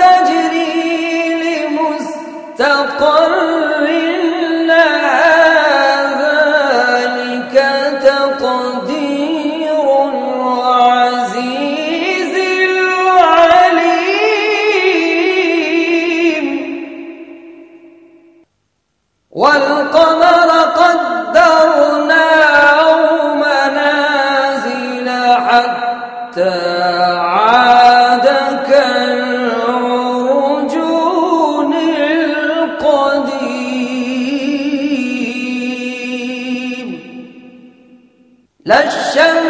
تجري لمستقر لا الشمس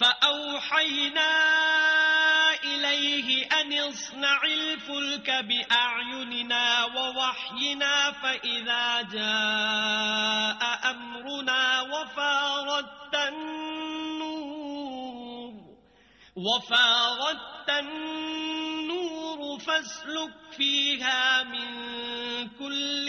فأوحينا إليه أن اصنع الفلك بأعيننا ووحينا فإذا جاء أمرنا وَفَارَتَ النور وَفَارَتَ النور فاسلك فيها من كل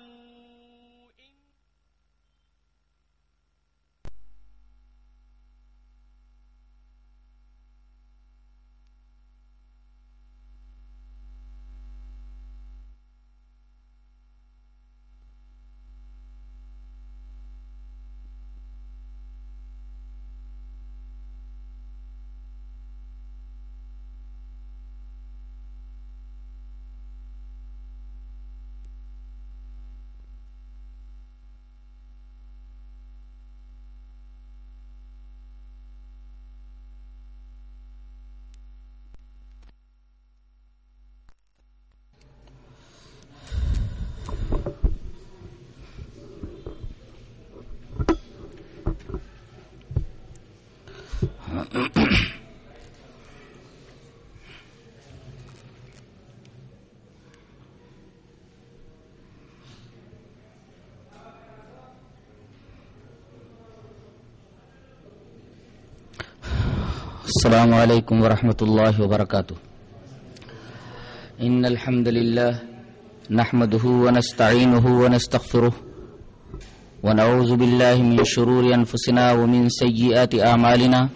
السلام عليكم ورحمة الله وبركاته. إن الحمد لله نحمده ونستعينه ونستغفره ونعوذ بالله من شرور أنفسنا ومن سيئات أعمالنا.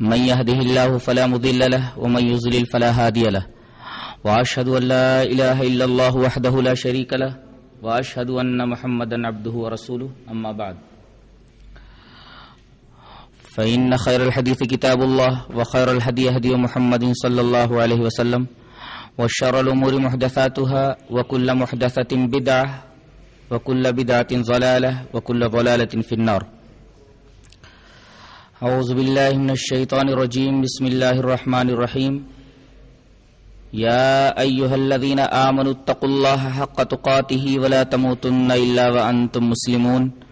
من يهده الله فلا مضل له ومن يضلل فلا هادي له. وأشهد أن لا إله إلا الله وحده لا شريك له. وأشهد أن محمدا عبده ورسوله. أما بعد. فإن خير الحديث كتاب الله وخير الهدي هدي محمد صلى الله عليه وسلم وشر الأمور محدثاتها وكل محدثة بدعة وكل بدعة ضلالة وكل ضلالة في النار. أعوذ بالله من الشيطان الرجيم. بسم الله الرحمن الرحيم. يا أيها الذين آمنوا اتقوا الله حق تقاته ولا تموتن إلا وأنتم مسلمون.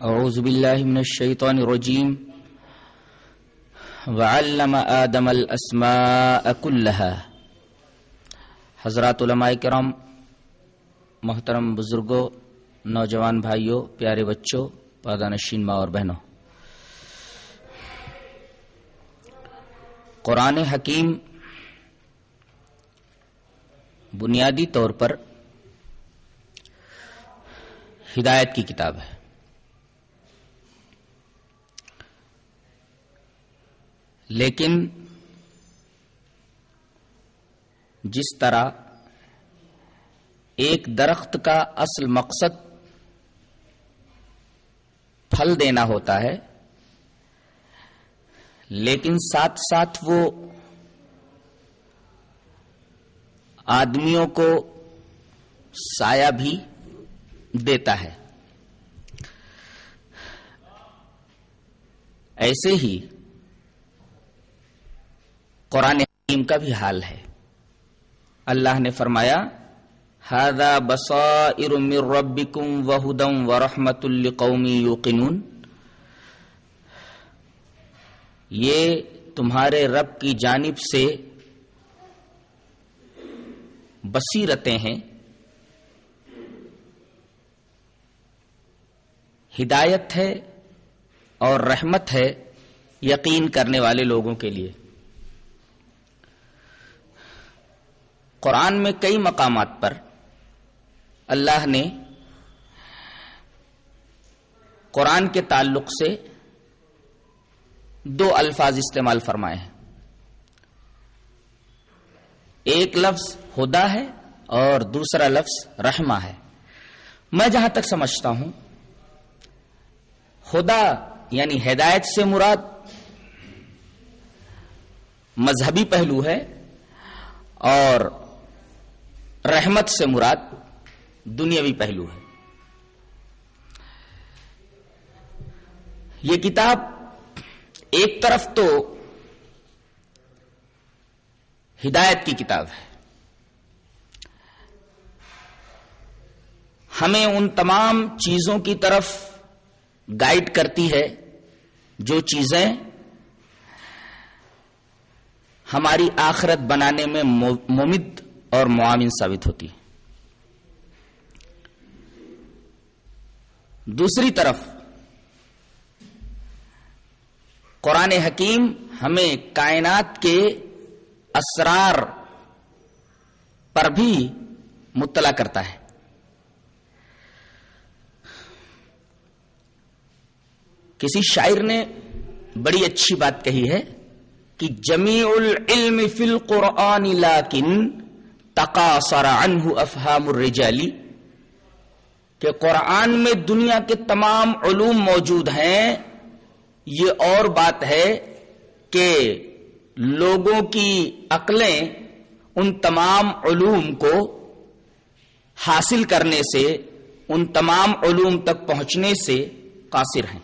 أعوذ بالله من الشيطان الرجيم. وعلم آدم الأسماء كلها. حضرات علماء کرام، محترم بزرگوں نوجوان بھائیوں پیارے بچوں پادہ نشین ماں اور بہنوں. قرآن حکیم بنیادی طور پر ہدایت کی کتاب ہے۔ لیکن جس طرح ایک درخت کا اصل مقصد پھل دینا ہوتا ہے، لیکن ساتھ ساتھ وہ آدمیوں کو سایہ بھی دیتا ہے۔ ایسے ہی قرآن حکیم کا بھی حال ہے۔ اللہ نے فرمایا ہادا بصائر من ربکم وہدم ورحمت لقومی یوقنون یہ تمہارے رب کی جانب سے بصیرتیں ہیں۔ ہدایت ہے اور رحمت ہے یقین کرنے والے لوگوں کے لیے۔ قرآن میں کئی مقامات پر اللہ نے قرآن کے تعلق سے دو الفاظ استعمال فرمائے ہیں۔ ایک لفظ ہدا ہے اور دوسرا لفظ رحمہ ہے۔ میں جہاں تک سمجھتا ہوں خدا یعنی ہدایت سے مراد مذہبی پہلو ہے اور رحمت سے مراد دنیاوی پہلو ہے۔ یہ کتاب ایک طرف تو ہدایت کی کتاب ہے۔ ہمیں ان تمام چیزوں کی طرف گائیڈ کرتی ہے جو چیزیں ہماری آخرت بنانے میں ممد اور معاون ثابت ہوتی ہے۔ دوسری طرف، قرآن حکیم ہمیں کائنات کے اسرار پر بھی مطلع کرتا ہے۔ کسی شاعر نے بڑی اچھی بات کہی ہے کہ جمیع العلم فی القرآن لیکن تقاصر عنہ افہام الرجالی، کہ قرآن میں دنیا کے تمام علوم موجود ہیں، یہ اور بات ہے کہ لوگوں کی عقلیں ان تمام علوم کو حاصل کرنے سے، ان تمام علوم تک پہنچنے سے قاصر ہیں۔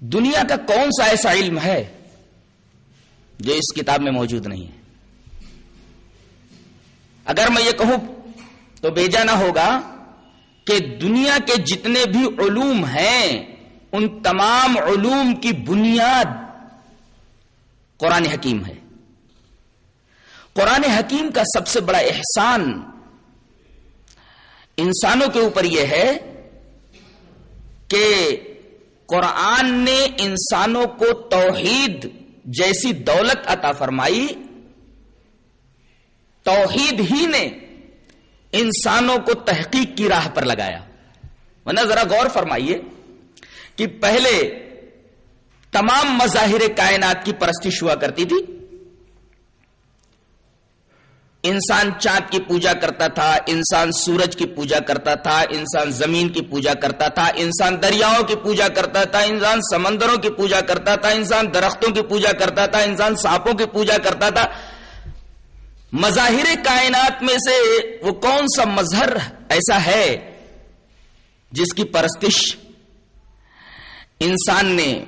دنیا کا کون سا ایسا علم ہے جو اس کتاب میں موجود نہیں ہے؟ اگر میں یہ کہوں تو بیجا نہ ہوگا کہ دنیا کے جتنے بھی علوم ہیں، ان تمام علوم کی بنیاد قرآن حکیم ہے۔ قرآن حکیم کا سب سے بڑا احسان انسانوں کے اوپر یہ ہے کہ قرآن نے انسانوں کو توحید جیسی دولت عطا فرمائی توحید ہی نے انسانوں کو تحقیق کی راہ پر لگایا۔ ورنہ ذرا غور فرمائیے کہ پہلے تمام مظاہر کائنات کی پرستش ہوا کرتی تھی۔ انسان چاند کی پوجا کرتا تھا، انسان سورج کی پوجا کرتا تھا، انسان زمین کی پوجا کرتا تھا، انسان دریاؤں کی پوجا کرتا تھا، انسان سمندروں کی پوجا کرتا تھا، انسان درختوں کی پوجا کرتا تھا، انسان سانپوں کی پوجا کرتا تھا۔ مظاہر کائنات میں سے وہ کون سا مظہر ایسا ہے جس کی پرستش انسان نے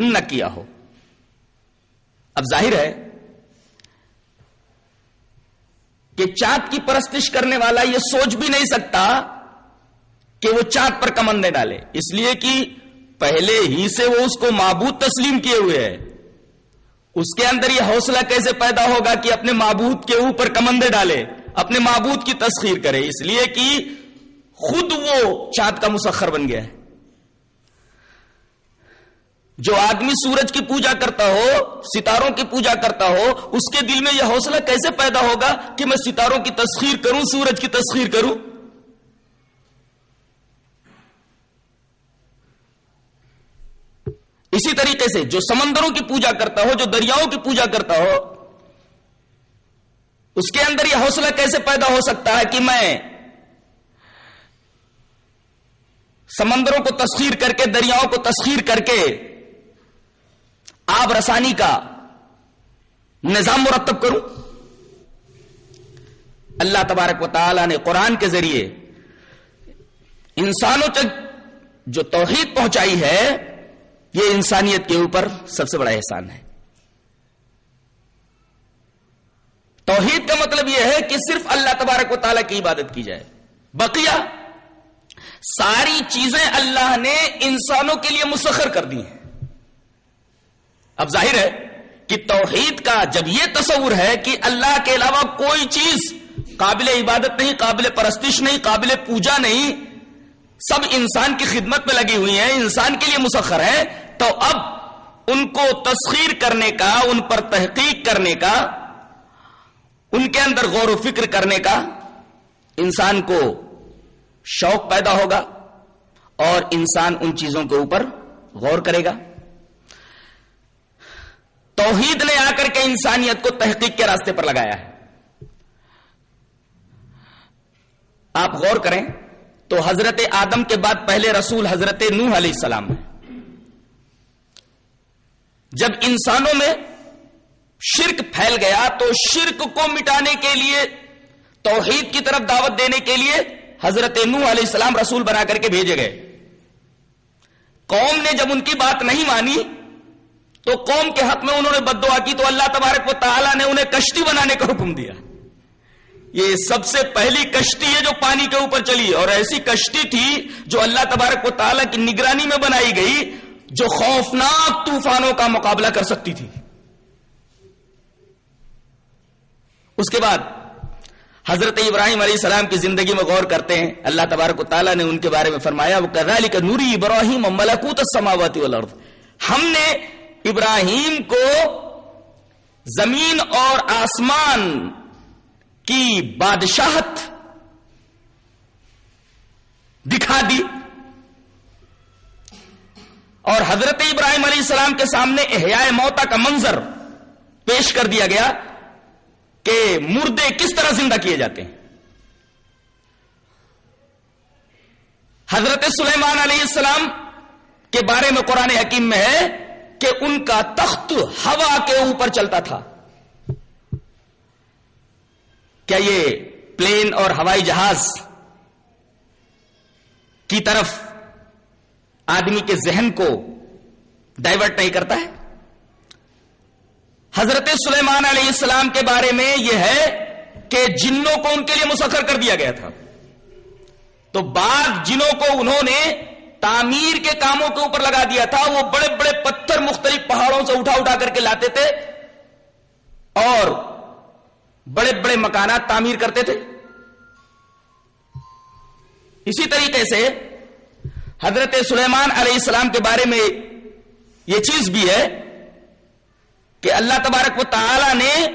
نہ کیا ہو؟ اب ظاہر ہے کہ چاند کی پرستش کرنے والا یہ سوچ بھی نہیں سکتا کہ وہ چاند پر کمندے ڈالے، اس لیے کہ پہلے ہی سے وہ اس کو معبود تسلیم کیے ہوئے ہے اس کے اندر یہ حوصلہ کیسے پیدا ہوگا کہ اپنے معبود کے اوپر کمندے ڈالے، اپنے معبود کی تسخیر کرے، اس لیے کہ خود وہ چاند کا مسخر بن گیا ہے۔ جو آدمی سورج کی پوجا کرتا ہو، ستاروں کی پوجا کرتا ہو، اس کے دل میں یہ حوصلہ کیسے پیدا ہوگا کہ میں ستاروں کی تسخیر کروں، سورج کی تسخیر کروں؟ اسی طریقے سے جو سمندروں کی پوجا کرتا ہو، جو دریاؤں کی پوجا کرتا ہو، اس کے اندر یہ حوصلہ کیسے پیدا ہو سکتا ہے کہ میں سمندروں کو تسخیر کر کے، دریاؤں کو تسخیر کر کے آب رسانی کا نظام مرتب کروں؟ اللہ تبارک و تعالی نے قرآن کے ذریعے انسانوں تک جو توحید پہنچائی ہے یہ انسانیت کے اوپر سب سے بڑا احسان ہے۔ توحید کا مطلب یہ ہے کہ صرف اللہ تبارک و تعالیٰ کی عبادت کی جائے۔ بقیہ ساری چیزیں اللہ نے انسانوں کے لیے مسخر کر دی ہیں۔ اب ظاہر ہے کہ توحید کا جب یہ تصور ہے کہ اللہ کے علاوہ کوئی چیز قابل عبادت نہیں، قابل پرستش نہیں، قابل پوجا نہیں، سب انسان کی خدمت میں لگی ہوئی ہیں، انسان کے لیے مسخر ہے تو اب ان کو تسخیر کرنے کا، ان پر تحقیق کرنے کا، ان کے اندر غور و فکر کرنے کا انسان کو شوق پیدا ہوگا اور انسان ان چیزوں کے اوپر غور کرے گا۔ توحید نے آ کر کے انسانیت کو تحقیق کے راستے پر لگایا ہے۔ آپ غور کریں تو حضرت آدم کے بعد پہلے رسول حضرت نوح علیہ السلام ہے جب انسانوں میں شرک پھیل گیا تو شرک کو مٹانے کے لیے، توحید کی طرف دعوت دینے کے لیے حضرت نوح علیہ السلام رسول بنا کر کے بھیجے گئے۔ قوم نے جب ان کی بات نہیں مانی، تو قوم کے حق میں انہوں نے بد دعا کی، تو اللہ تبارک و تعالیٰ نے انہیں کشتی بنانے کا حکم دیا۔ یہ سب سے پہلی کشتی ہے جو پانی کے اوپر چلی، اور ایسی کشتی تھی جو اللہ تبارک و تعالیٰ کی نگرانی میں بنائی گئی جو خوفناک طوفانوں کا مقابلہ کر سکتی تھی۔ اس کے بعد حضرت ابراہیم علیہ السلام کی زندگی میں غور کرتے ہیں۔ اللہ تبارک و تعالیٰ نے ان کے بارے میں فرمایا وہ کا نوری ابراہیم ملکوت سماوتی والارض ہم نے ابراہیم کو زمین اور آسمان کی بادشاہت دکھا دی۔ اور حضرت ابراہیم علیہ السلام کے سامنے احیاء موتا کا منظر پیش کر دیا گیا کہ مردے کس طرح زندہ کیے جاتے ہیں۔ حضرت سلیمان علیہ السلام کے بارے میں قرآن حکیم میں ہے کہ ان کا تخت ہوا کے اوپر چلتا تھا۔ کیا یہ پلین اور ہوائی جہاز کی طرف آدمی کے ذہن کو ڈائیورٹ نہیں کرتا ہے۔ حضرت سلیمان علیہ السلام کے بارے میں یہ ہے کہ جنوں کو ان کے لیے مسخر کر دیا گیا تھا۔ تو بعض جنوں کو انہوں نے تعمیر کے کاموں کے اوپر لگا دیا تھا۔ وہ بڑے بڑے پتھر مختلف پہاڑوں سے اٹھا اٹھا کر کے لاتے تھے اور بڑے بڑے مکانات تعمیر کرتے تھے۔ اسی طریقے سے حضرت سلیمان علیہ السلام کے بارے میں یہ چیز بھی ہے کہ اللہ تبارک و تعالی نے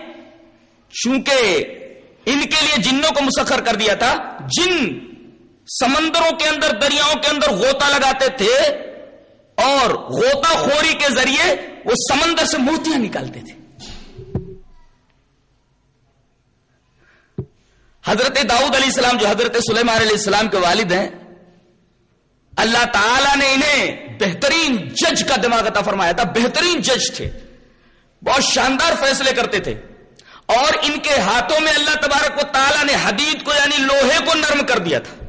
چونکہ ان کے لیے جنوں کو مسخر کر دیا تھا، جن سمندروں کے اندر، دریاؤں کے اندر غوطہ لگاتے تھے اور غوطہ خوری کے ذریعے وہ سمندر سے موتیاں نکالتے تھے۔ حضرت داؤد علیہ السلام جو حضرت سلیمان علیہ السلام کے والد ہیں اللہ تعالی نے انہیں بہترین جج کا دماغ عطا فرمایا تھا، بہترین جج تھے۔ بہت شاندار فیصلے کرتے تھے۔ اور ان کے ہاتھوں میں اللہ تبارک و تعالیٰ نے حدید کو یعنی لوہے کو نرم کر دیا تھا۔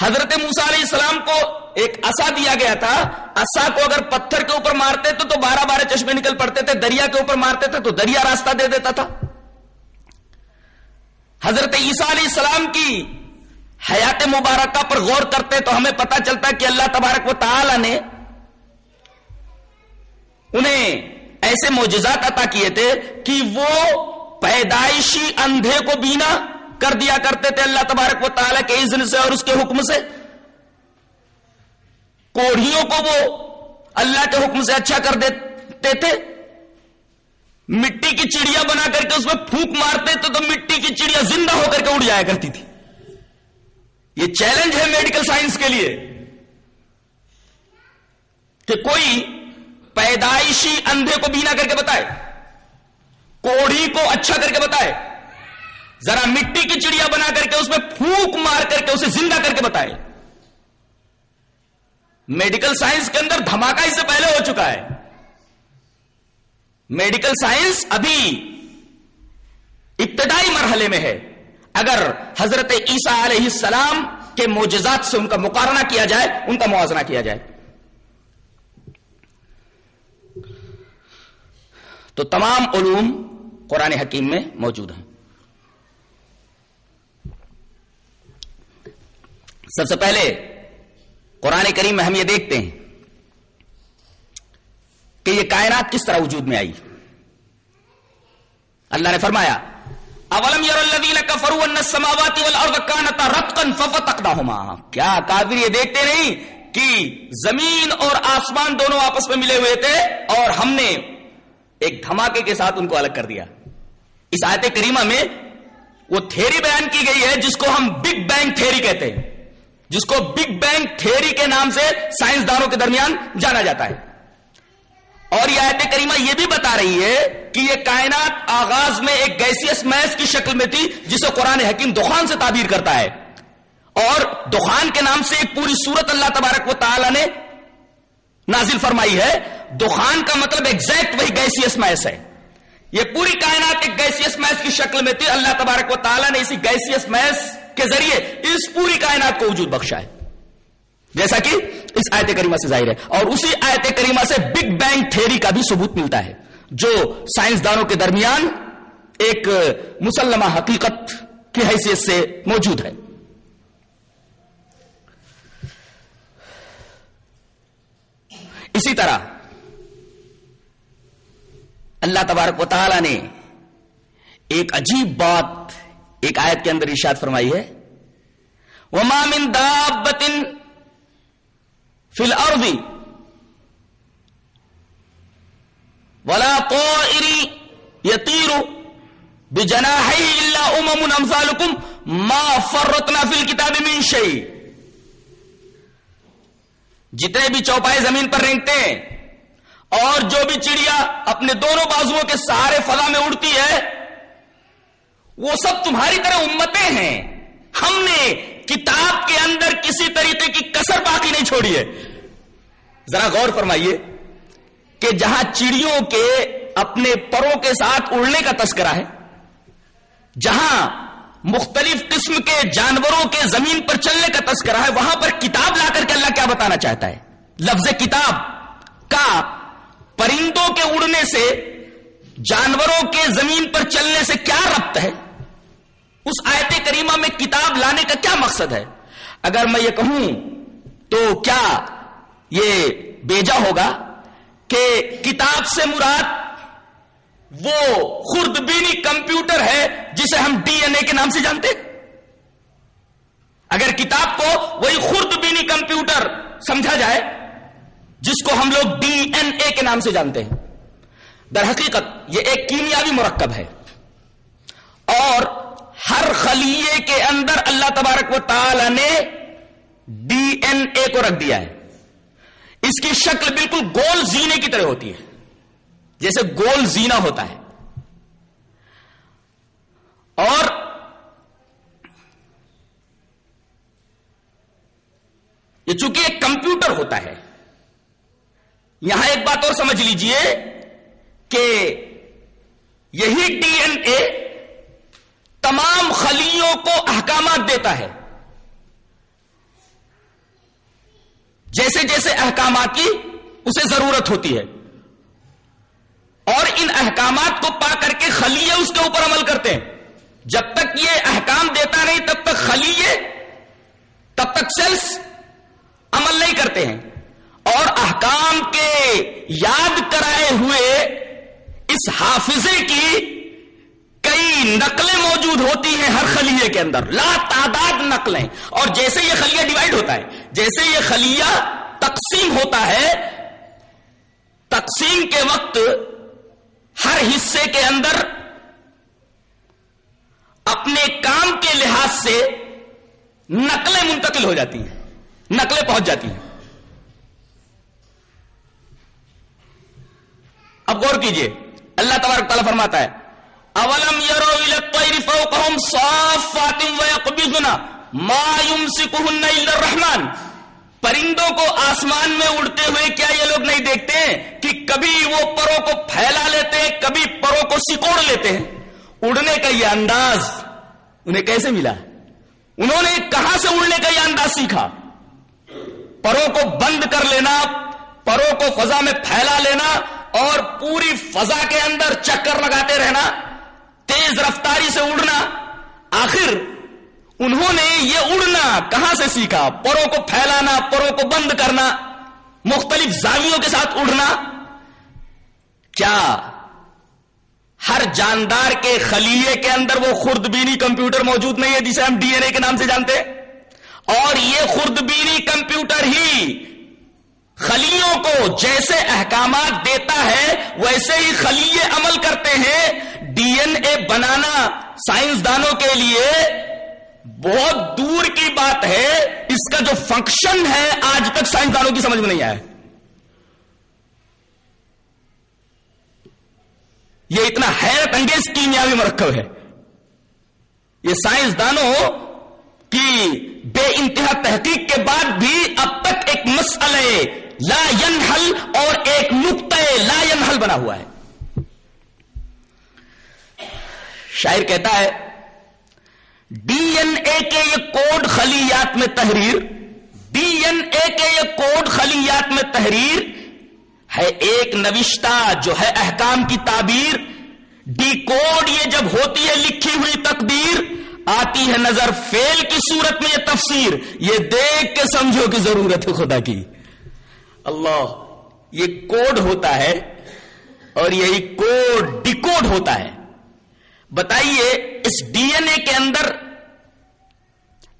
حضرت موسا علیہ السلام کو ایک اصا دیا گیا تھا۔ اصا کو اگر پتھر کے اوپر مارتے تو تو بارہ بارہ چشمے نکل پڑتے تھے، دریا کے اوپر مارتے تھے تو دریا راستہ دے دیتا تھا۔ حضرت عیسیٰ علیہ السلام کی حیات مبارکہ پر غور کرتے تو ہمیں پتا چلتا کہ اللہ تبارک و تعالی نے انہیں ایسے معجزات عطا کیے تھے کہ وہ پیدائشی اندھے کو بینا کر دیا کرتے تھے اللہ تبارک و تعالیٰ کے اذن سے اور اس کے حکم سے۔ کوڑھیوں کو وہ اللہ کے حکم سے اچھا کر دیتے تھے۔ مٹی کی چڑیا بنا کر کے اس میں پھونک مارتے تھے تو مٹی کی چڑیا زندہ ہو کر کے اڑ جایا کرتی تھی۔ یہ چیلنج ہے میڈیکل سائنس کے لیے کہ کوئی پیدائشی اندھے کو بینا کر کے بتائے کوڑی کو اچھا کر کے بتائے، ذرا مٹی کی چڑیا بنا کر کے اس میں پھونک مار کر کے اسے زندہ کر کے بتائے۔ میڈیکل سائنس کے اندر دھماکہ اس سے پہلے ہو چکا ہے۔ میڈیکل سائنس ابھی ابتدائی مرحلے میں ہے۔ اگر حضرت عیسیٰ علیہ السلام کے موجزات سے ان کا مقارنہ کیا جائے، ان کا موازنہ کیا جائے۔ تو تمام علوم قرآن حکیم میں موجود ہیں۔ سب سے پہلے قرآن کریم میں ہم یہ دیکھتے ہیں۔ کہ یہ کائنات کس طرح وجود میں آئی؟ اللہ نے فرمایا، اولم یر الذین کفروا ان السماوات والارض كانتا رتقا ففتقناهما۔ کیا کافر یہ دیکھتے نہیں کہ زمین اور آسمان دونوں آپس میں ملے ہوئے تھے اور ہم نے ایک دھماکے کے ساتھ ان کو الگ کر دیا۔ اس آیت کریمہ میں وہ تھیری بیان کی گئی ہے جس کو ہم بگ بینگ تھیری کہتے ہیں۔ جس کو بگ بینگ تھیری کے نام سے سائنسدانوں کے درمیان جانا جاتا ہے۔ اور یہ آیت کریمہ یہ بھی بتا رہی ہے کہ یہ کائنات آغاز میں ایک گیسیس میس کی شکل میں تھی، جسے قرآن حکیم دخان سے تعبیر کرتا ہے۔ اور دخان کے نام سے ایک پوری صورت اللہ تبارک و تعالی نے نازل فرمائی ہے۔ دخان کا مطلب ایگزیکٹ وہی گیسیس میس ہے۔ یہ پوری کائنات ایک گیسیس میس کی شکل میں تھی۔ اللہ تبارک و تعالیٰ نے اسی گیسیس میس کے ذریعے اس پوری کائنات کو وجود بخشا ہے۔ جیسا کہ اس آیت کریمہ سے ظاہر ہے۔ اور اسی آیت کریمہ سے بگ بینگ تھیری کا بھی ثبوت ملتا ہے، جو سائنسدانوں کے درمیان ایک مسلمہ حقیقت کی حیثیت سے موجود ہے۔ اسی طرح اللہ تبارک و تعالی نے ایک عجیب بات ایک آیت کے اندر ارشاد فرمائی ہے۔ وما من دابت فی الارض. ولا طائر يطير بجناحيه الا امم امثالكم ما فرطنا في الكتاب من شيء. جتنے بھی چوپائے زمین پر رینگتے ہیں، اور جو بھی چڑیا اپنے دونوں بازوؤں کے سہارے فضا میں اڑتی ہے، وہ سب تمہاری طرح امتیں ہیں۔ ہم نے کتاب کے اندر کسی طریقے کی کسر باقی نہیں چھوڑی ہے۔ ذرا غور فرمائیے کہ جہاں چڑیوں کے اپنے پروں کے ساتھ اڑنے کا تذکرہ ہے، جہاں مختلف قسم کے جانوروں کے زمین پر چلنے کا تذکرہ ہے، وہاں پر کتاب لا کر کے اللہ کیا بتانا چاہتا ہے؟ لفظ کتاب کا پرندوں کے اڑنے سے، جانوروں کے زمین پر چلنے سے کیا ربط ہے؟ اس آیت کریمہ میں کتاب لانے کا کیا مقصد ہے؟ اگر میں یہ کہوں تو کیا یہ بیجا ہوگا کہ کتاب سے مراد وہ خوردبینی کمپیوٹر ہے جسے ہم ڈی این اے کے نام سے جانتے اگر کتاب کو وہی خوردبینی کمپیوٹر سمجھا جائے جس کو ہم لوگ ڈی این اے کے نام سے جانتے ہیں، در حقیقت یہ ایک کیمیاوی مرکب ہے۔ اور ہر خلیے کے اندر اللہ تبارک و تعالی نے ڈی این اے کو رکھ دیا ہے۔ اس کی شکل بالکل گول زینے کی طرح ہوتی ہے۔ جیسے گول زینا ہوتا ہے۔ اور یہ چونکہ ایک کمپیوٹر ہوتا ہے، یہاں ایک بات اور سمجھ لیجیے کہ یہی ڈی این اے تمام خلیوں کو احکامات دیتا ہے۔ جیسے جیسے احکامات کی، اسے ضرورت ہوتی ہے۔ اور ان احکامات کو پا کر کے خلیے اس کے اوپر عمل کرتے ہیں۔ جب تک یہ احکام دیتا نہیں، تب تک خلیے، تب تک سیلس عمل نہیں کرتے ہیں۔ اور احکام کے یاد کرائے ہوئے اس حافظے کی کئی نقلیں موجود ہوتی ہیں ہر خلیے کے اندر۔ لا تعداد نقلیں۔ اور جیسے یہ خلیہ ڈیوائڈ ہوتا ہے، جیسے یہ خلیہ تقسیم ہوتا ہے، تقسیم کے وقت ہر حصے کے اندر اپنے کام کے لحاظ سے نقلیں منتقل ہو جاتی ہیں، نقلیں پہنچ جاتی ہیں۔ اب غور کیجیے، اللہ تبارک تعالیٰ فرماتا ہے اولم یرو الطیر فوقهم صافات ويقبضن ما يمسكهن الا الرحمن. پرندوں کو آسمان میں اڑتے ہوئے کیا یہ لوگ نہیں دیکھتے ہیں کہ کبھی وہ پروں کو پھیلا لیتے ہیں، کبھی پروں کو سکوڑ لیتے ہیں؟ اڑنے کا یہ انداز انہیں کیسے ملا؟ انہوں نے کہاں سے اڑنے کا یہ انداز سیکھا؟ پروں کو بند کر لینا، پروں کو فضا میں پھیلا لینا اور پوری فضا کے اندر چکر لگاتے رہنا۔ تیز رفتاری سے اڑنا۔ آخر، انہوں نے یہ اڑنا کہاں سے سیکھا؟ پروں کو پھیلانا، پروں کو بند کرنا، مختلف زاویوں کے ساتھ اڑنا۔ کیا ہر جاندار کے خلیے کے اندر وہ خوردبینی کمپیوٹر موجود نہیں ہے جسے ہم ڈی این اے کے نام سے جانتے؟ ہیں اور یہ خوردبینی کمپیوٹر ہی خلیوں کو جیسے احکامات دیتا ہے، ویسے ہی خلیے عمل کرتے ہیں۔ ڈی این اے بنانا سائنسدانوں کے لیے بہت دور کی بات ہے۔ اس کا جو فنکشن ہے، آج تک سائنسدانوں کی سمجھ میں نہیں آیا۔ یہ اتنا حیرت انگیز کیمیاوی مرکب ہے۔ یہ سائنسدانوں کی بے انتہا تحقیق کے بعد بھی اب تک ایک مسئلہ لا ینحل اور ایک نقطۂ لا ینحل بنا ہوا ہے۔ شاعر کہتا ہے، ڈی این اے کے یہ کوڈ خلیات میں تحریر، ڈی این اے کے یہ کوڈ خلیات میں تحریر ہے ایک نوشتہ جو ہے احکام کی تعبیر۔ ڈی کوڈ یہ جب ہوتی ہے لکھی ہوئی تقدیر، آتی ہے نظر فیل کی صورت میں یہ تفسیر۔ یہ دیکھ کے سمجھو کی ضرورت ہے خدا کی۔ اللہ، یہ کوڈ ہوتا ہے اور یہی کوڈ ڈیکوڈ ہوتا ہے۔ بتائیے، اس ڈی این اے کے اندر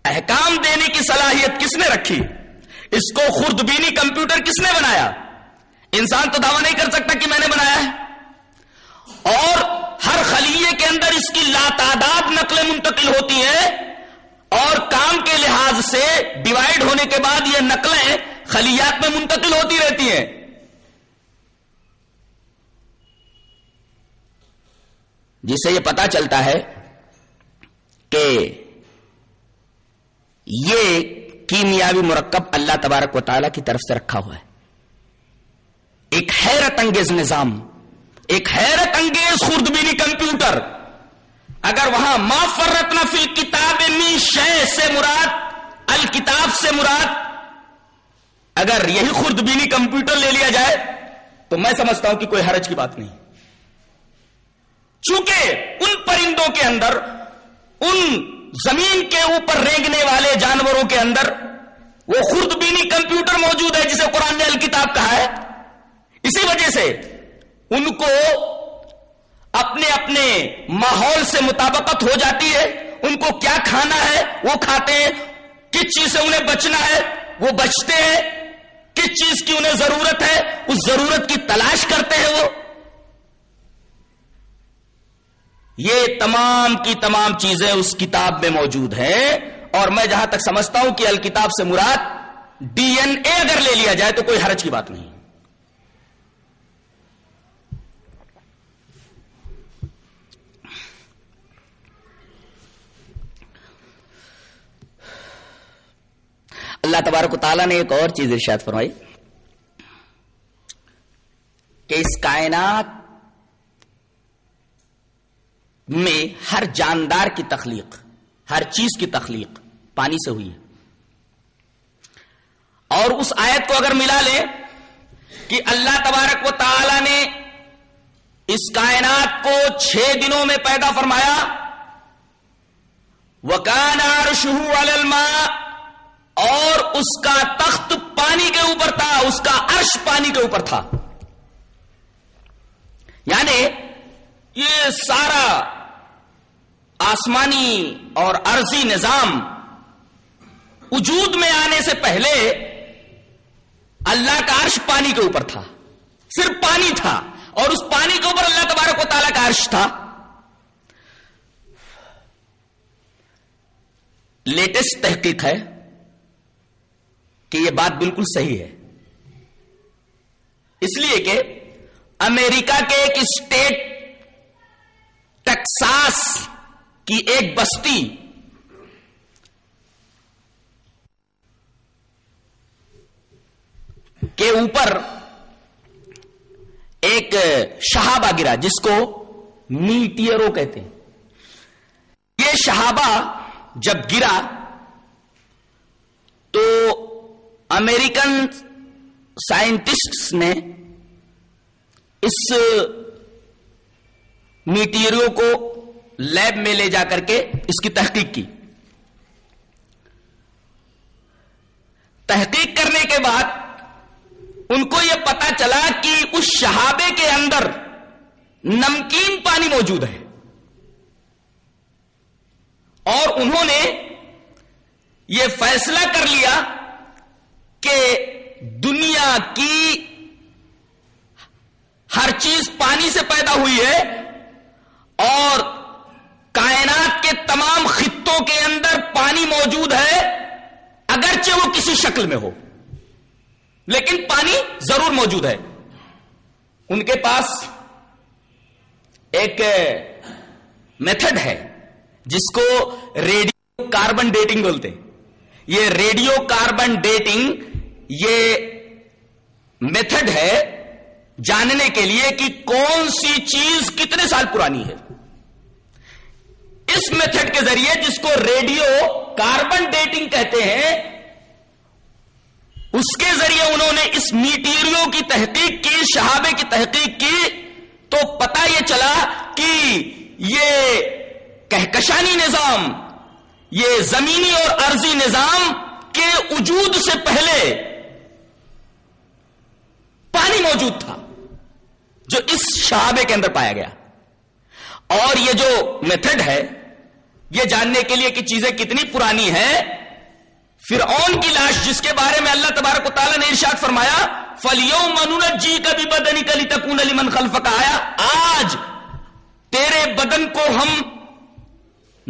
احکام دینے کی صلاحیت کس نے رکھی؟ اس کو خوردبینی کمپیوٹر کس نے بنایا؟ انسان تو دعویٰ نہیں کر سکتا کہ میں نے بنایا ہے۔ اور ہر خلیے کے اندر اس کی لاتعداد نقلیں منتقل ہوتی ہیں اور کام کے لحاظ سے ڈیوائڈ ہونے کے بعد یہ نقلیں خلیات میں منتقل ہوتی رہتی ہیں۔ جس سے یہ پتا چلتا ہے کہ یہ کیمیاوی مرکب اللہ تبارک و تعالی کی طرف سے رکھا ہوا ہے۔ ایک حیرت انگیز نظام، ایک حیرت انگیز خوردبینی کمپیوٹر۔ اگر وہاں ما فرتنا فی کتاب می شے سے مراد، الکتاب سے مراد، اگر یہی خوردبینی کمپیوٹر لے لیا جائے، تو میں سمجھتا ہوں کہ کوئی حرج کی بات نہیں۔ چونکہ ان پرندوں کے اندر، ان زمین کے اوپر رینگنے والے جانوروں کے اندر وہ خوردبینی کمپیوٹر موجود ہے جسے قرآن نے الکتاب کہا ہے۔ اسی وجہ سے ان کو اپنے اپنے ماحول سے مطابقت ہو جاتی ہے۔ ان کو کیا کھانا ہے؟ وہ کھاتے ہیں۔ کس چیز سے انہیں بچنا ہے؟ وہ بچتے ہیں۔ کس چیز کی انہیں ضرورت ہے؟ اس ضرورت کی تلاش کرتے ہیں وہ۔ یہ تمام کی تمام چیزیں اس کتاب میں موجود ہیں اور میں جہاں تک سمجھتا ہوں کہ الکتاب سے مراد ڈی این اے اگر لے لیا جائے تو کوئی حرج کی بات نہیں۔ اللہ تبارک و تعالیٰ نے ایک اور چیز ارشاد فرمائی کہ اس کائنات میں ہر جاندار کی تخلیق، ہر چیز کی تخلیق پانی سے ہوئی ہے۔ اور اس آیت کو اگر ملا لے کہ اللہ تبارک و تعالی نے اس کائنات کو چھ دنوں میں پیدا فرمایا، وکان عرشہ علی الماء، اور اس کا تخت پانی کے اوپر تھا، اس کا عرش پانی کے اوپر تھا۔ یعنی یہ سارا آسمانی اور ارضی نظام وجود میں آنے سے پہلے اللہ کا عرش پانی کے اوپر تھا، صرف پانی تھا، اور اس پانی کے اوپر اللہ تبارک و تعالیٰ کا عرش تھا۔ لیٹسٹ تحقیق ہے کہ یہ بات بالکل صحیح ہے۔ اس لیے کہ امریکہ کے ایک اسٹیٹ کی ایک بستی کے اوپر ایک شہابہ گرا، جس کو میٹیرو کہتے ہیں۔ یہ شہابہ جب گرا، تو امریکن سائنٹسٹ نے اس میٹیریو کو لیب میں لے جا کر کے اس کی تحقیق کی۔ تحقیق کرنے کے بعد ان کو یہ پتا چلا کہ اس شہابے کے اندر نمکین پانی موجود ہے۔ اور انہوں نے یہ فیصلہ کر لیا کہ دنیا کی ہر چیز پانی سے پیدا ہوئی ہے اور کائنات کے تمام خطوں کے اندر پانی موجود ہے، اگرچہ وہ کسی شکل میں ہو، لیکن پانی ضرور موجود ہے۔ ان کے پاس ایک میتھڈ ہے، جس کو ریڈیو کاربن ڈیٹنگ بولتے ہیں۔ یہ ریڈیو کاربن ڈیٹنگ، یہ میتھڈ ہے جاننے کے لیے کہ کون سی چیز کتنے سال پرانی ہے۔ اس میتھڈ کے ذریعے جس کو ریڈیو کاربن ڈیٹنگ کہتے ہیں، اس کے ذریعے انہوں نے اس میٹیریو کی تحقیق کی، شہابے کی تحقیق کی، تو پتا یہ چلا کہ یہ کہکشانی نظام، یہ زمینی اور ارضی نظام کے وجود سے پہلے پانی موجود تھا، جو اس شہابے کے اندر پایا گیا۔ اور یہ جو میتھڈ ہے یہ جاننے کے لیے کہ چیزیں کتنی پرانی ہیں۔ فرعون کی لاش جس کے بارے میں اللہ تبارک و تعالیٰ نے ارشاد فرمایا فلیو منت جی کبھی بدنی کلی تکون علی من خلف کا آیا، آج تیرے بدن کو ہم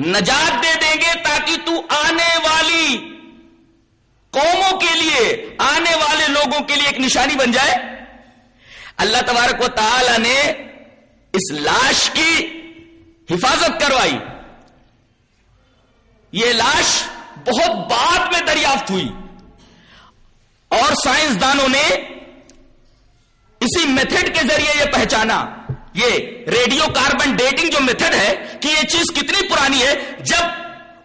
نجات دے دیں گے تاکہ تو آنے والی قوموں کے لیے، آنے والے لوگوں کے لیے ایک نشانی بن جائے۔ اللہ تبارک و تعالی نے اس لاش کی حفاظت کروائی۔ یہ لاش بہت بعد میں دریافت ہوئی۔ اور سائنسدانوں نے اسی میتھڈ کے ذریعے یہ پہچانا۔ یہ ریڈیو کاربن ڈیٹنگ جو میتھڈ ہے کہ یہ چیز کتنی پرانی ہے، جب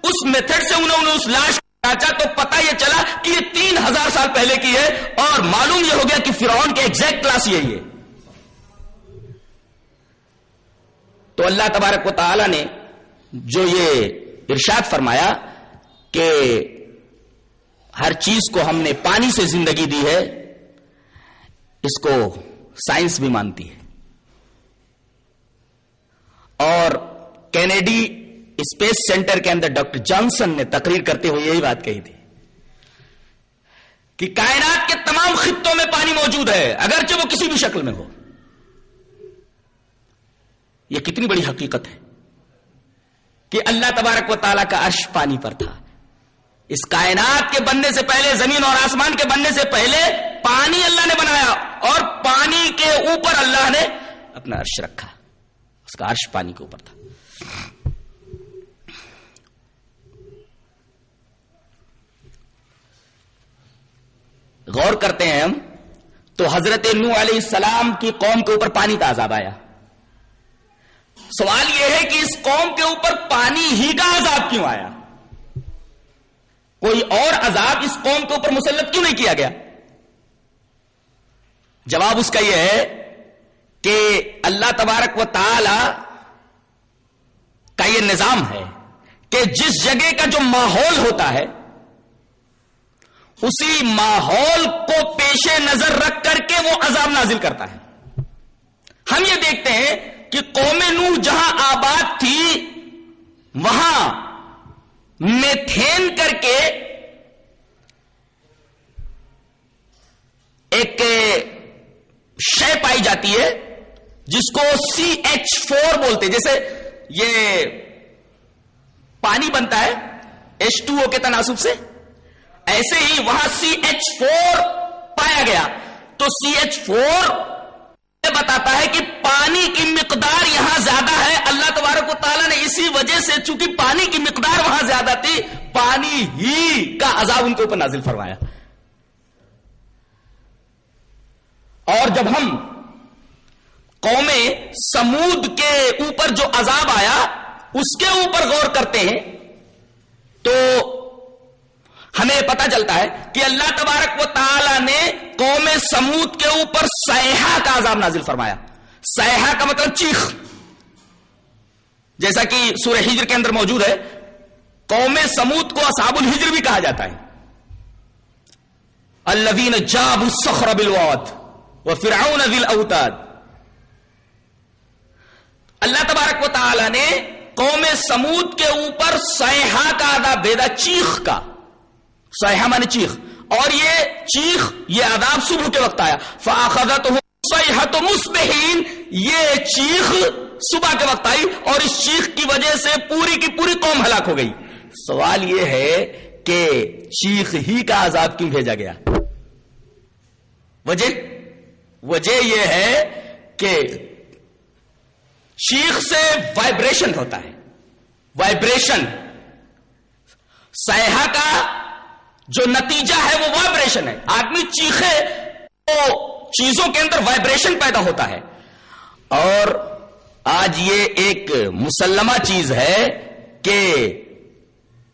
اس میتھڈ سے انہوں نے اس لاش چاچا تو پتا یہ چلا کہ یہ تین ہزار سال پہلے کی ہے اور معلوم یہ ہو گیا کہ فرعون کے ایگزیکٹ کلاس یہی ہے۔ تو اللہ تبارک و تعالی نے جو یہ ارشاد فرمایا کہ ہر چیز کو ہم نے پانی سے زندگی دی ہے، اس کو سائنس بھی مانتی ہے۔ اور کینیڈی اسپیس سینٹر کے اندر ڈاکٹر جانسن نے تقریر کرتے ہوئے یہی بات کہی تھی کہ کائنات کے تمام خطوں میں پانی موجود ہے، اگرچہ وہ کسی بھی شکل میں ہو۔ یہ کتنی بڑی حقیقت ہے۔ کہ اللہ تبارک و تعالیٰ کا عرش پانی پر تھا۔ اس کائنات کے بننے سے پہلے، زمین اور آسمان کے بننے سے پہلے پانی اللہ نے بنایا اور پانی کے اوپر اللہ نے اپنا عرش رکھا۔ اس کا عرش پانی کے اوپر تھا۔ غور کرتے ہیں ہم، تو حضرت نو علیہ السلام کی قوم کے اوپر پانی کا عذاب آیا۔ سوال یہ ہے کہ اس قوم کے اوپر پانی ہی کا عذاب کیوں آیا؟ کوئی اور عذاب اس قوم کے اوپر مسلط کیوں نہیں کیا گیا؟ جواب اس کا یہ ہے کہ اللہ تبارک و تعالی کا یہ نظام ہے کہ جس جگہ کا جو ماحول ہوتا ہے، اسی ماحول کو پیش نظر رکھ کر کے وہ عذاب نازل کرتا ہے۔ ہم یہ دیکھتے ہیں کہ قوم نو جہاں آباد تھی، وہاں میتھین کر کے ایک شے پائی جاتی ہے، جس کو سی ایچ فور بولتے جیسے یہ پانی بنتا ہے ایچ ٹو او کے تناسب سے، ایسے ہی وہاں سی ایچ فور پایا گیا۔ تو سی ایچ فور بتاتا ہے کہ پانی کی مقدار یہاں زیادہ ہے۔ اللہ تبارک و تعالیٰ نے اسی وجہ سے چونکہ پانی کی مقدار وہاں زیادہ تھی، پانی ہی کا عذاب ان کے اوپر نازل فرمایا۔ اور جب ہم قوم سمود کے اوپر جو عذاب آیا، اس کے اوپر غور کرتے ہیں، تو ہمیں پتا چلتا ہے کہ اللہ تبارک و تعالی نے قوم سمود کے اوپر سیاح کا عذاب نازل فرمایا۔ سیاح کا مطلب چیخ۔ جیسا کہ سورہ ہجر کے اندر موجود ہے، قوم سمود کو اصحاب الحجر بھی کہا جاتا ہے۔ الذین جاب الصخر بالواد وفرعون ذی الاوتاد۔ اللہ تبارک و تعالی نے قوم سمود کے اوپر سیاح کا عذاب بھیدا چیخ کا۔ سیاح من چیخ۔ اور یہ چیخ، یہ عذاب صبح کے وقت آیا۔ فاخذت سیحت مسبحین یہ چیخ صبح کے وقت آئی اور اس چیخ کی وجہ سے پوری کی پوری قوم ہلاک ہو گئی۔ سوال یہ ہے کہ چیخ ہی کا عذاب کیوں بھیجا گیا؟ وجہ؟ وجہ یہ ہے کہ چیخ سے وائبریشن ہوتا ہے۔ وائبریشن۔ سیاح کا جو نتیجہ ہے وہ وائبریشن ہے۔ آدمی چیخے تو چیزوں کے اندر وائبریشن پیدا ہوتا ہے۔ اور آج یہ ایک مسلمہ چیز ہے کہ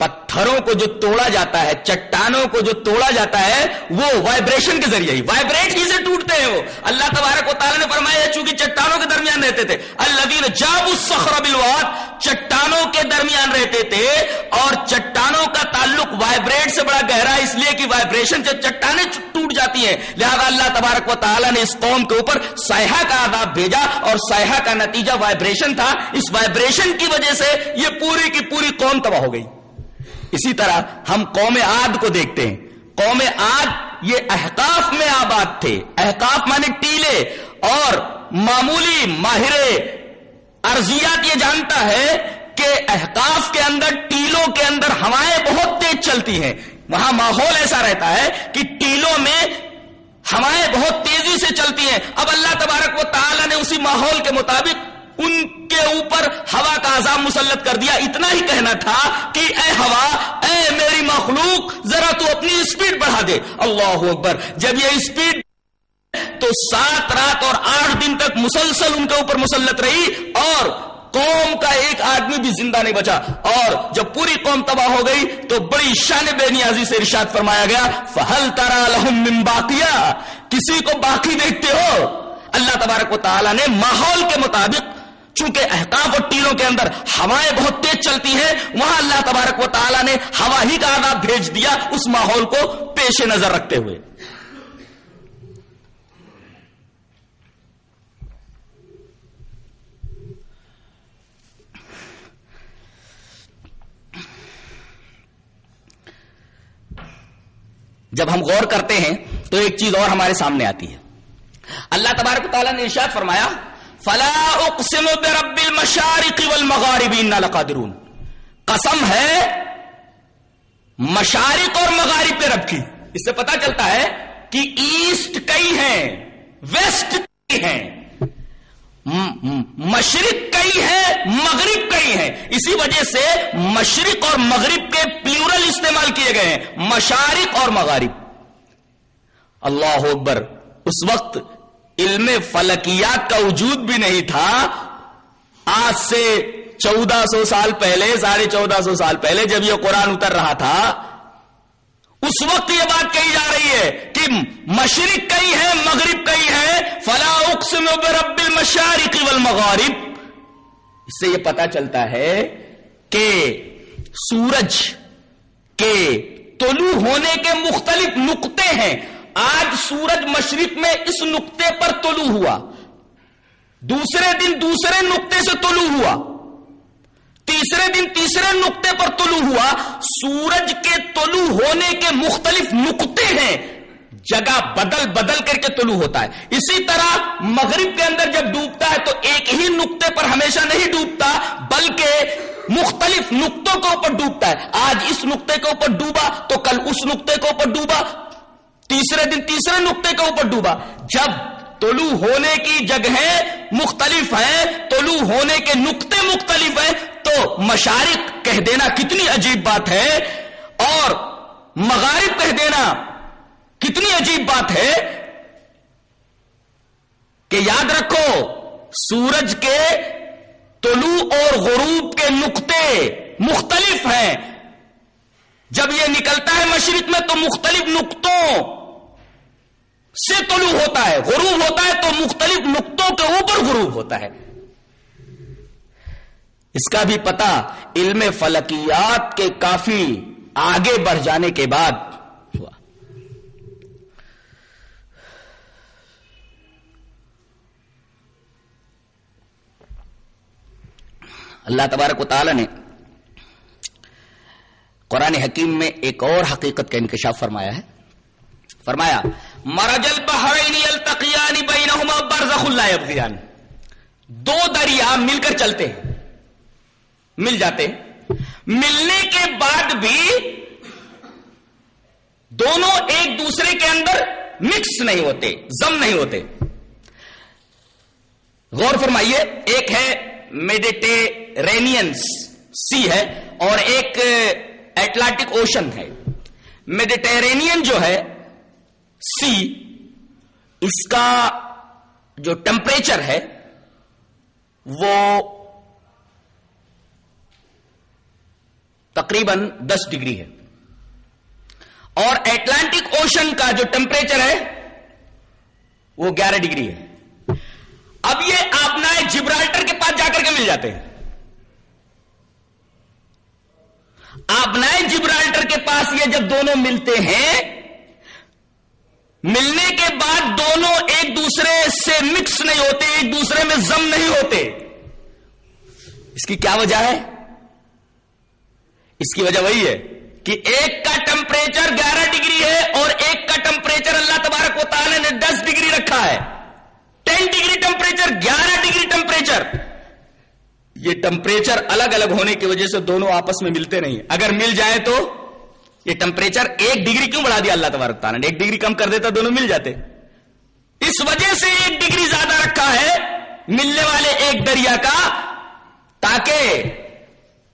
پتھروں کو جو توڑا جاتا ہے، چٹانوں کو جو توڑا جاتا ہے، وہ وائبریشن کے ذریعے ہی۔ وائبریٹ ہی سے ٹوٹتے ہیں وہ؟ اللہ تبارک و تعالیٰ نے فرمایا، چونکہ چٹانوں کے درمیان رہتے تھے اللہ جاب الصخر بالواد، چٹانوں کے درمیان رہتے تھے، اور چٹانوں کا تعلق وائبریٹ سے بڑا گہرا، اس لیے کہ وائبریشن سے چٹانیں ٹوٹ جاتی ہیں۔ لہذا اللہ تبارک و تعالیٰ نے اس قوم کے اوپر سیاح کا آداب بھیجا، اور سیاح کا نتیجہ وائبریشن تھا۔ اس وائبریشن کی وجہ سے یہ پوری کی پوری قوم تباہ ہو گئی۔ اسی طرح ہم قوم عاد کو دیکھتے ہیں۔ قوم عاد یہ احقاف میں آباد تھے۔ احقاف مانے ٹیلے اور معمولی ماہر ارضیات یہ جانتا ہے کہ احقاف کے اندر ٹیلوں کے اندر ہوائیں بہت تیز چلتی ہیں۔ وہاں ماحول ایسا رہتا ہے کہ ٹیلوں میں ہوائیں بہت تیزی سے چلتی ہیں۔ اب اللہ تبارک و تعالی نے اسی ماحول کے مطابق ان کے اوپر ہوا کا عذاب مسلط کر دیا۔ اتنا ہی کہنا تھا کہ اے ہوا، اے میری مخلوق، ذرا تو اپنی اسپیڈ بڑھا دے۔ اللہ اکبر۔ جب یہ اسپیڈ تو سات رات اور آٹھ دن تک مسلسل ان کے اوپر مسلط رہی اور قوم کا ایک آدمی بھی زندہ نہیں بچا۔ اور جب پوری قوم تباہ ہو گئی تو بڑی شان بے نیازی سے ارشاد فرمایا گیا فہل ترا لہم من باقیہ کسی کو باقی دیکھتے ہو؟ اللہ تبارک و تعالیٰ نے ماحول کے مطابق چونکہ احکاف اور ٹیلوں کے اندر ہوائیں بہت تیز چلتی ہیں، وہاں اللہ تبارک و تعالیٰ نے ہوا ہی کا آداب بھیج دیا اس ماحول کو پیش نظر رکھتے ہوئے۔ جب ہم غور کرتے ہیں تو ایک چیز اور ہمارے سامنے آتی ہے۔ اللہ تبارک تعالیٰ نے ارشاد فرمایا فلا اقسم برب المشارق والمغارب انا لقادرون. قسم ہے مشارق اور مغارب کے رب کی. اس سے پتا چلتا ہے کہ ایسٹ کئی ہیں، ویسٹ کئی ہیں مشرق کئی ہے مغرب کئی ہے اسی وجہ سے مشرق اور مغرب کے پلورل استعمال کیے گئے ہیں، مشارق اور مغارب. اللہ اکبر، اس وقت علم فلکیات کا وجود بھی نہیں تھا، آج سے چودہ سو سال پہلے، ساڑھے چودہ سو سال پہلے جب یہ قرآن اتر رہا تھا، اس وقت یہ بات کہی جا رہی ہے کہ مشرق کئی ہے، مغرب کئی ہے، فلا اقسم برب المشارق والمغارب۔ اس سے یہ پتا چلتا ہے کہ سورج کے طلوع ہونے کے مختلف نقطے ہیں۔ آج سورج مشرق میں اس نقطے پر طلوع ہوا۔ دوسرے دن دوسرے نقطے سے طلوع ہوا۔ تیسرے دن تیسرے نقطے پر طلوع ہوا۔ سورج کے طلوع ہونے کے مختلف نقطے ہیں۔ جگہ بدل بدل کر کے طلوع ہوتا ہے۔ اسی طرح مغرب کے اندر جب ڈوبتا ہے تو ایک ہی نقطے پر ہمیشہ نہیں ڈوبتا، بلکہ مختلف نقطوں کے اوپر ڈوبتا ہے۔ آج اس نقطے کے اوپر ڈوبا تو کل اس نقطے کے اوپر ڈوبا۔ تیسرے دن تیسرے نقطے کے اوپر ڈوبا۔ جب طلوع ہونے کی جگہیں مختلف ہیں، طلوع ہونے کے نقطے مختلف ہیں، تو مشارق کہہ دینا کتنی عجیب بات ہے اور مغارب کہہ دینا کتنی عجیب بات ہے کہ یاد رکھو، سورج کے طلوع اور غروب کے نقطے مختلف ہیں۔ جب یہ نکلتا ہے مشرق میں تو مختلف نقطوں سے طلوع ہوتا ہے، غروب ہوتا ہے تو مختلف نقطوں کے اوپر غروب ہوتا ہے۔ اس کا بھی پتا علم فلکیات کے کافی آگے بڑھ جانے کے بعد ہوا۔ اللہ تبارک و تعالی نے قرآن حکیم میں ایک اور حقیقت کا انکشاف فرمایا ہے۔ فرمایا مرجل بحرین التقیان بینہما برزخ لا یبغیان. دو دریا مل کر چلتے ہیں، مل جاتے ہیں۔ ملنے کے بعد بھی دونوں ایک دوسرے کے اندر مکس نہیں ہوتے زم نہیں ہوتے۔ غور فرمائیے، ایک ہے میڈیٹیرینین سی ہے اور ایک اٹلانٹک اوشن ہے۔ میڈیٹیرینین جو ہے سی اس کا جو ٹمپریچر ہے وہ تقریباً دس ڈگری ہے۔ اور اٹلانٹک اوشن کا جو ٹمپریچر ہے وہ گیارہ ڈگری ہے۔ اب یہ آپ نئے جبرالٹر کے پاس جا کر کے مل جاتے ہیں۔ آپ نئے جبرالٹر کے پاس یہ جب دونوں ملتے ہیں ملنے کے بعد دونوں ایک دوسرے سے مکس نہیں ہوتے، ایک دوسرے میں زم نہیں ہوتے۔ اس کی کیا وجہ ہے؟ اس کی وجہ وہی ہے کہ ایک کا ٹمپریچر گیارہ ڈگری ہے اور ایک کا ٹمپریچر اللہ تبارک و تعالی نے دس ڈگری رکھا ہے۔ ٹین ڈگری ٹمپریچر گیارہ ڈگری ٹمپریچر یہ ٹمپریچر الگ الگ ہونے کی وجہ سے دونوں آپس میں ملتے نہیں۔ اگر مل جائے تو یہ ٹمپریچر ایک ڈگری کیوں بڑھا دیا اللہ تبارک تعالیٰ نے؟ ایک ڈگری کم کر دیتا دونوں مل جاتے۔ اس وجہ سے ایک ڈگری زیادہ رکھا ہے ملنے والے ایک دریا کا، تاکہ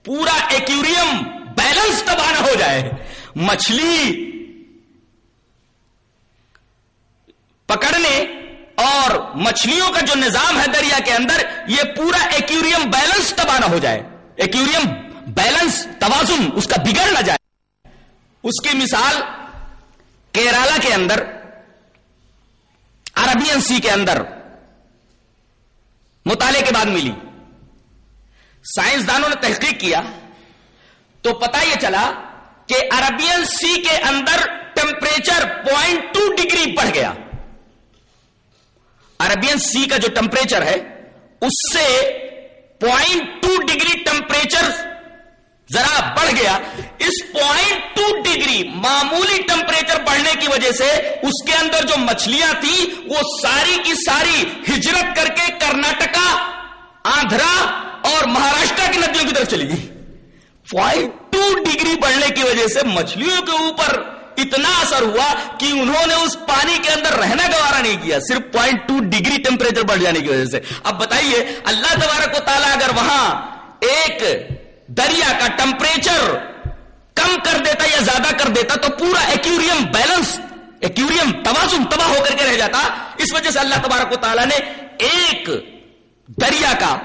پورا ایکوریم بیلنس تباہ نہ ہو جائے۔ مچھلی پکڑنے اور مچھلیوں کا جو نظام ہے دریا کے اندر، یہ پورا ایکوریم بیلنس تباہ نہ ہو جائے۔ ایکوریم بیلنس توازن اس کا بگڑ نہ جائے۔ اس کی مثال کیرالا کے اندر، عربین سی کے اندر مطالعے کے بعد ملی۔ سائنسدانوں نے تحقیق کیا تو پتا یہ چلا کہ عربین سی کے اندر ٹمپریچر پوائنٹ ٹو ڈگری بڑھ گیا۔ عربین سی کا جو ٹمپریچر ہے، اس سے پوائنٹ ٹو ڈگری ٹمپریچر ذرا بڑھ گیا، اس پوائنٹ ٹو ڈگری معمولی ٹمپریچر بڑھنے کی وجہ سے اس کے اندر جو مچھلیاں تھیں، وہ ساری کی ساری ہجرت کر کے کرناٹکا، آندھرا اور مہاراشٹر کی ندیوں کی طرف چلی گئی۔ پوائنٹ ٹو ڈگری بڑھنے کی وجہ سے مچھلیوں کے اوپر اتنا اثر ہوا کہ انہوں نے اس پانی کے اندر رہنا گوارا نہیں کیا، صرف پوائنٹ ٹو ڈگری ٹیمپریچر بڑھ جانے کی وجہ سے۔ اب بتائیے، اللہ تبارک و تعالیٰ اگر وہاں ایک دریا کا ٹمپریچر کم کر دیتا یا زیادہ کر دیتا تو پورا ایکوریم بیلنس ایکوریم توازن تباہ ہو کر کے رہ جاتا۔ اس وجہ سے اللہ تبارک و تعالیٰ نے ایک دریا کا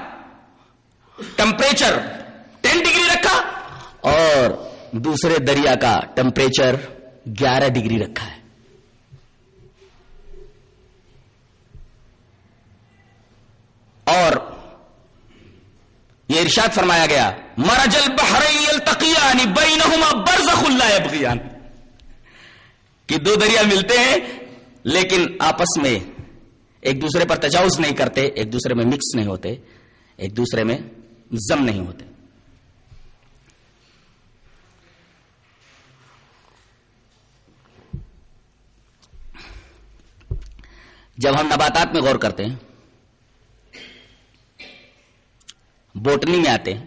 ٹمپریچر ٹین ڈگری رکھا اور دوسرے دریا کا ٹمپریچر گیارہ ڈگری رکھا ہے۔ اور یہ ارشاد فرمایا گیا مرجل بحری التقیان بینہما برزخ اللہ یبغیان۔ کہ دو دریا ملتے ہیں، لیکن آپس میں ایک دوسرے پر تجاوز نہیں کرتے، ایک دوسرے میں مکس نہیں ہوتے، ایک دوسرے میں زم نہیں ہوتے۔ جب ہم نباتات میں غور کرتے ہیں بوٹنی میں آتے۔ ہیں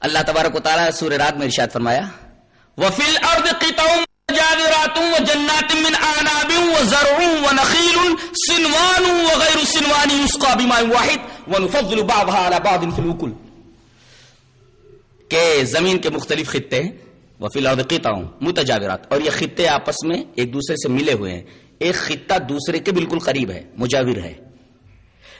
اللہ تبارک و تعالیٰ سور رات میں ارشاد فرمایا وفیل ارد قطعوں جاوراتوں و جنات من آناب و زرع و نخیل سنوان و غیر سنوانی یسقا بما واحد و نفضل بعضها على بعض في الوكل۔ کہ زمین کے مختلف خطے ہیں وفیل ارد قطعوں متجاورات۔ اور یہ خطے آپس میں ایک دوسرے سے ملے ہوئے ہیں۔ ایک خطہ دوسرے کے بالکل قریب ہے، مجاور ہے۔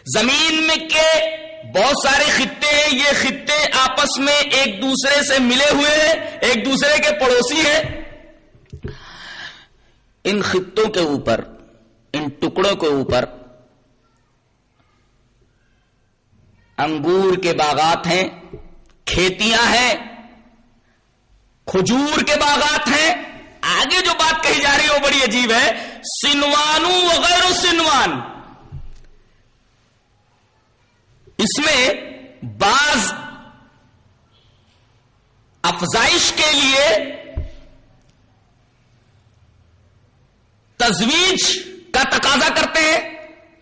زمین میں کے بہت سارے خطے ہیں، یہ خطے آپس میں ایک دوسرے سے ملے ہوئے ہیں، ایک دوسرے کے پڑوسی ہیں۔ ان خطوں کے اوپر، ان ٹکڑوں کے اوپر انگور کے باغات ہیں، کھیتیاں ہیں، کھجور کے باغات ہیں۔ آگے جو بات کہی جا رہی ہے، وہ بڑی عجیب ہے۔ سنوانو وغیرہ سنوان۔ اس میں بعض افزائش کے لیے تجویز کا تقاضا کرتے ہیں،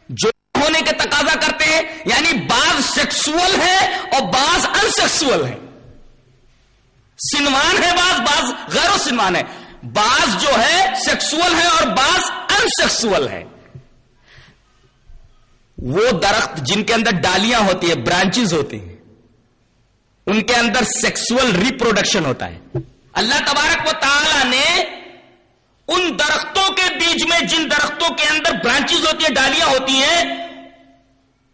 جو ہونے کے تقاضا کرتے ہیں یعنی بعض سیکسول ہے اور بعض انسیکسل ہے سنوان ہے بعض بعض غیر و سنوان ہے بعض جو ہے سیکسول ہے اور بعض انسیکسل ہے وہ درخت جن کے اندر ڈالیاں ہوتی ہے برانچز ہوتی ہیں، ان کے اندر سیکسل ریپروڈکشن ہوتا ہے۔ اللہ تبارک و تعالی نے ان درختوں کے بیچ میں جن درختوں کے اندر برانچز ہوتی ہیں، ڈالیاں ہوتی ہیں،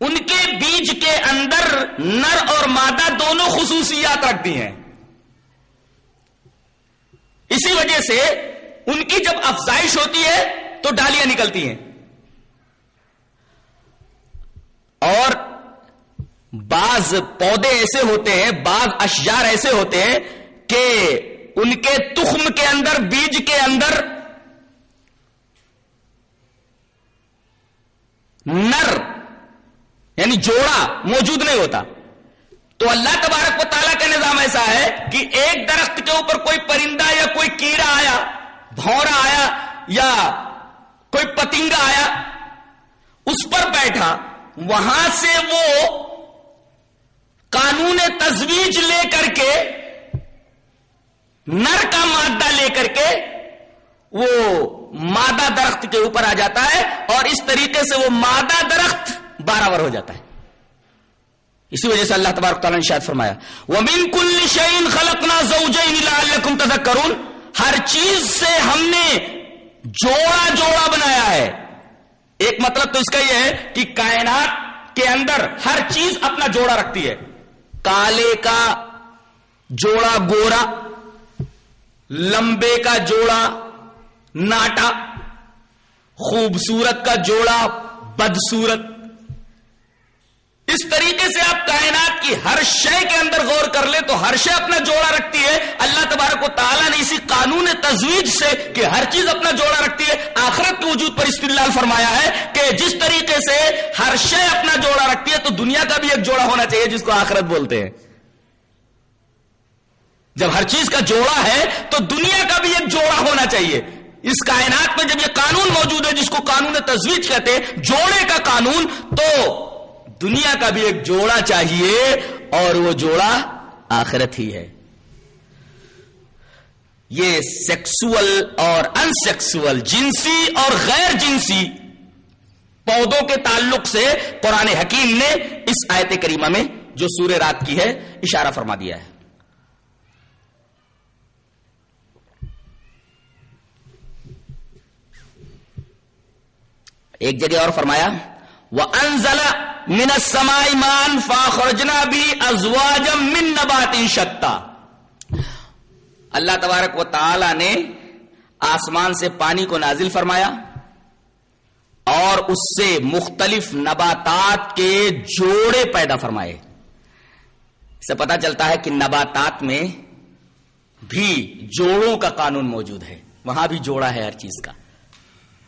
ان کے بیج کے اندر نر اور مادہ دونوں خصوصیات رکھتی ہیں۔ اسی وجہ سے ان کی جب افزائش ہوتی ہے تو ڈالیاں نکلتی ہیں۔ اور بعض پودے ایسے ہوتے ہیں، بعض اشجار ایسے ہوتے ہیں کہ ان کے تخم کے اندر، بیج کے اندر نر یعنی جوڑا موجود نہیں ہوتا۔ تو اللہ تبارک و تعالیٰ کا نظام ایسا ہے کہ ایک درخت کے اوپر کوئی پرندہ یا کوئی کیڑا آیا بھورا آیا یا کوئی پتنگا آیا، اس پر بیٹھا۔ وہاں سے وہ قانون تجویز لے کر کے، نر کا مادہ لے کر کے وہ مادہ درخت کے اوپر آ جاتا ہے اور اس طریقے سے وہ مادہ درخت برابر ہو جاتا ہے۔ اسی وجہ سے اللہ تبارک تعالیٰ نے شاید فرمایا وہ من کل شعین خلقنا زوجین تذکرون۔ ہر چیز سے ہم نے جوڑا جوڑا بنایا ہے۔ ایک مطلب تو اس کا یہ ہے کہ کائنات کے اندر ہر چیز اپنا جوڑا رکھتی ہے۔ کالے کا جوڑا گورا، لمبے کا جوڑا ناٹا، خوبصورت کا جوڑا بدسورت اس طریقے سے آپ کائنات کی ہر شے کے اندر غور کر لیں تو ہر شے اپنا جوڑا رکھتی ہے۔ اللہ تبارک و تعالیٰ نے اسی قانون تجویز سے کہ ہر چیز اپنا جوڑا رکھتی ہے۔ آخرت کے وجود پر استدلال فرمایا ہے کہ جس طریقے سے ہر شے اپنا جوڑا رکھتی ہے تو دنیا کا بھی ایک جوڑا ہونا چاہیے جس کو آخرت بولتے ہیں۔ جب ہر چیز کا جوڑا ہے تو دنیا کا بھی ایک جوڑا ہونا چاہیے۔ اس کائنات میں جب یہ قانون موجود ہے جس کو قانون تجویز کہتے ہیں، جوڑے کا قانون، تو دنیا کا بھی ایک جوڑا چاہیے اور وہ جوڑا آخرت ہی ہے۔ یہ سیکسول اور ان سیکسول جنسی اور غیر جنسی پودوں کے تعلق سے قرآن حکیم نے اس آیت کریمہ میں جو سورہ رات کی ہے، اشارہ فرما دیا ہے۔ ایک جگہ اور فرمایا وہ انزلہ من سمائی مان فاخرجنا بھی ازواجم من نبات شتا اللہ تبارک و تعالی نے آسمان سے پانی کو نازل فرمایا اور اس سے مختلف نباتات کے جوڑے پیدا فرمائے۔ سے پتا چلتا ہے کہ نباتات میں بھی جوڑوں کا قانون موجود ہے۔ وہاں بھی جوڑا ہے ہر چیز کا۔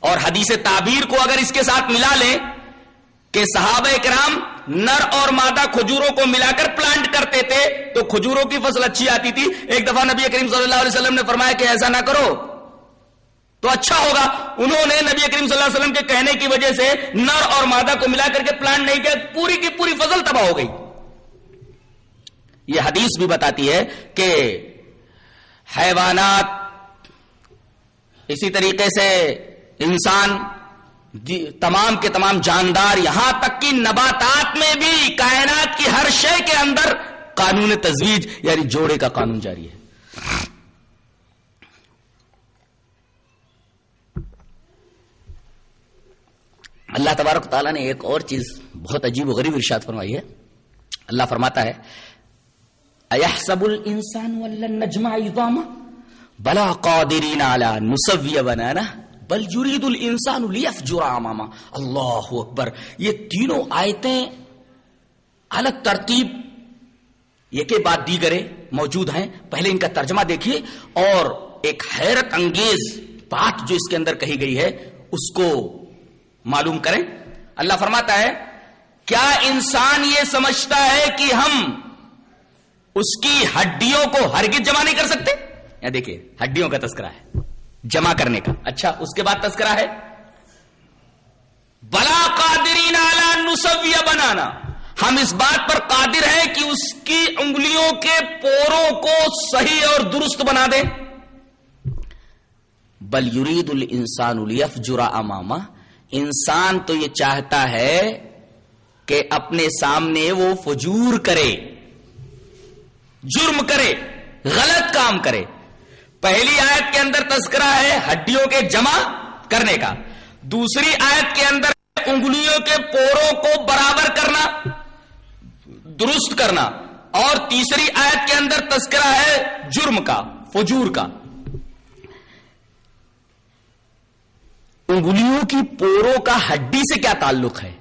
اور حدیث تعبیر کو اگر اس کے ساتھ ملا لیں کہ صحابہ کرام نر اور مادہ کھجوروں کو ملا کر پلانٹ کرتے تھے تو کھجوروں کی فصل اچھی آتی تھی۔ ایک دفعہ نبی کریم صلی اللہ علیہ وسلم نے فرمایا کہ ایسا نہ کرو۔ تو اچھا ہوگا۔ انہوں نے نبی کریم صلی اللہ علیہ وسلم کے کہنے کی وجہ سے نر اور مادہ کو ملا کر کے پلانٹ نہیں کیا، پوری کی پوری فصل تباہ ہو گئی۔ یہ حدیث بھی بتاتی ہے کہ حیوانات اسی طریقے سے انسان جی، تمام کے تمام جاندار یہاں تک کہ نباتات میں بھی کائنات کی ہر شے کے اندر قانون تجویز یعنی جوڑے کا قانون جاری ہے۔ اللہ تبارک تعالیٰ نے ایک اور چیز بہت عجیب و غریب ارشاد فرمائی ہے۔ اللہ فرماتا ہے ايحسب الانسان ولن نجمع عظاما، بلا قادرين على نسوي بنانا بل يريد الانسان ليفجر اماما اللہ اکبر یہ تینوں آیتیں الگ ترتیب یہ کے بعد دیگرے موجود ہیں. پہلے ان کا ترجمہ دیکھیے. اور ایک حیرت انگیز بات جو اس کے اندر کہی گئی ہے، اس کو معلوم کریں. اللہ فرماتا ہے، کیا انسان یہ سمجھتا ہے کہ ہم اس کی ہڈیوں کو ہرگز جمع نہیں کر سکتے؟ یا دیکھیے، ہڈیوں کا تذکرہ ہے۔ جمع کرنے کا۔ اچھا اس کے بعد تذکرہ ہے۔ بلا قادرین اعلی نسویہ بنانا۔ ہم اس بات پر قادر ہیں کہ اس کی انگلیوں کے پوروں کو صحیح اور درست بنا دیں۔ بل یرید الانسان الیف جرا اماما انسان تو یہ چاہتا ہے کہ اپنے سامنے وہ فجور کرے، جرم کرے، غلط کام کرے۔ پہلی آیت کے اندر تذکرہ ہے ہڈیوں کے جمع کرنے کا۔ دوسری آیت کے اندر انگلیوں کے پوروں کو برابر کرنا، درست کرنا۔ اور تیسری آیت کے اندر تذکرہ ہے جرم کا، فجور کا۔ انگلیوں کی پوروں کا ہڈی سے کیا تعلق ہے؟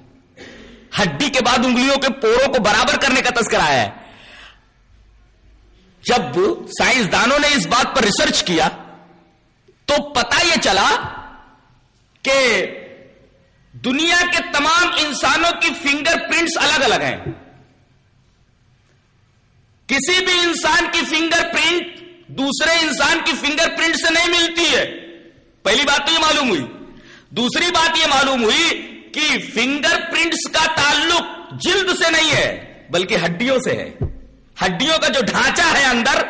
ہڈی کے بعد انگلیوں کے پوروں کو برابر کرنے کا تذکرہ آیا ہے۔ جب سائنسدانوں نے اس بات پر ریسرچ کیا، تو پتا یہ چلا کہ دنیا کے تمام انسانوں کی فنگر پرنٹس الگ الگ ہیں۔ کسی بھی انسان کی فنگر پرنٹ دوسرے انسان کی فنگر پرنٹ سے نہیں ملتی ہے۔ پہلی بات تو یہ معلوم ہوئی۔ دوسری بات یہ معلوم ہوئی کہ فنگر پرنٹس کا تعلق جلد سے نہیں ہے، بلکہ ہڈیوں سے ہے۔ ہڈیوں کا جو ڈھانچہ ہے اندر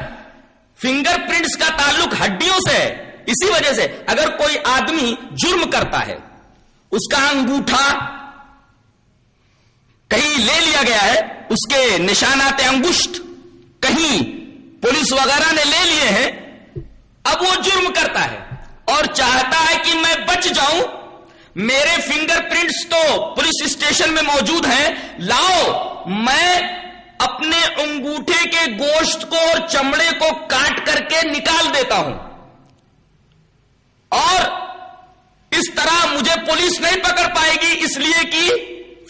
فنگر پرنٹس کا تعلق ہڈیوں سے ہے۔ اسی وجہ سے اگر کوئی آدمی جرم کرتا ہے، اس کا انگوٹھا کہیں لے لیا گیا ہے، اس کے نشانات انگشت کہیں پولیس وغیرہ نے لے لیے ہیں، اب وہ جرم کرتا ہے اور چاہتا ہے کہ میں بچ جاؤں۔ میرے فنگر پرنٹس تو پولیس اسٹیشن میں موجود ہیں۔ لاؤ، میں اپنے انگوٹھے کے گوشت کو اور چمڑے کو کاٹ کر کے نکال دیتا ہوں۔ اور اس طرح مجھے پولیس نہیں پکڑ پائے گی، اس لیے کہ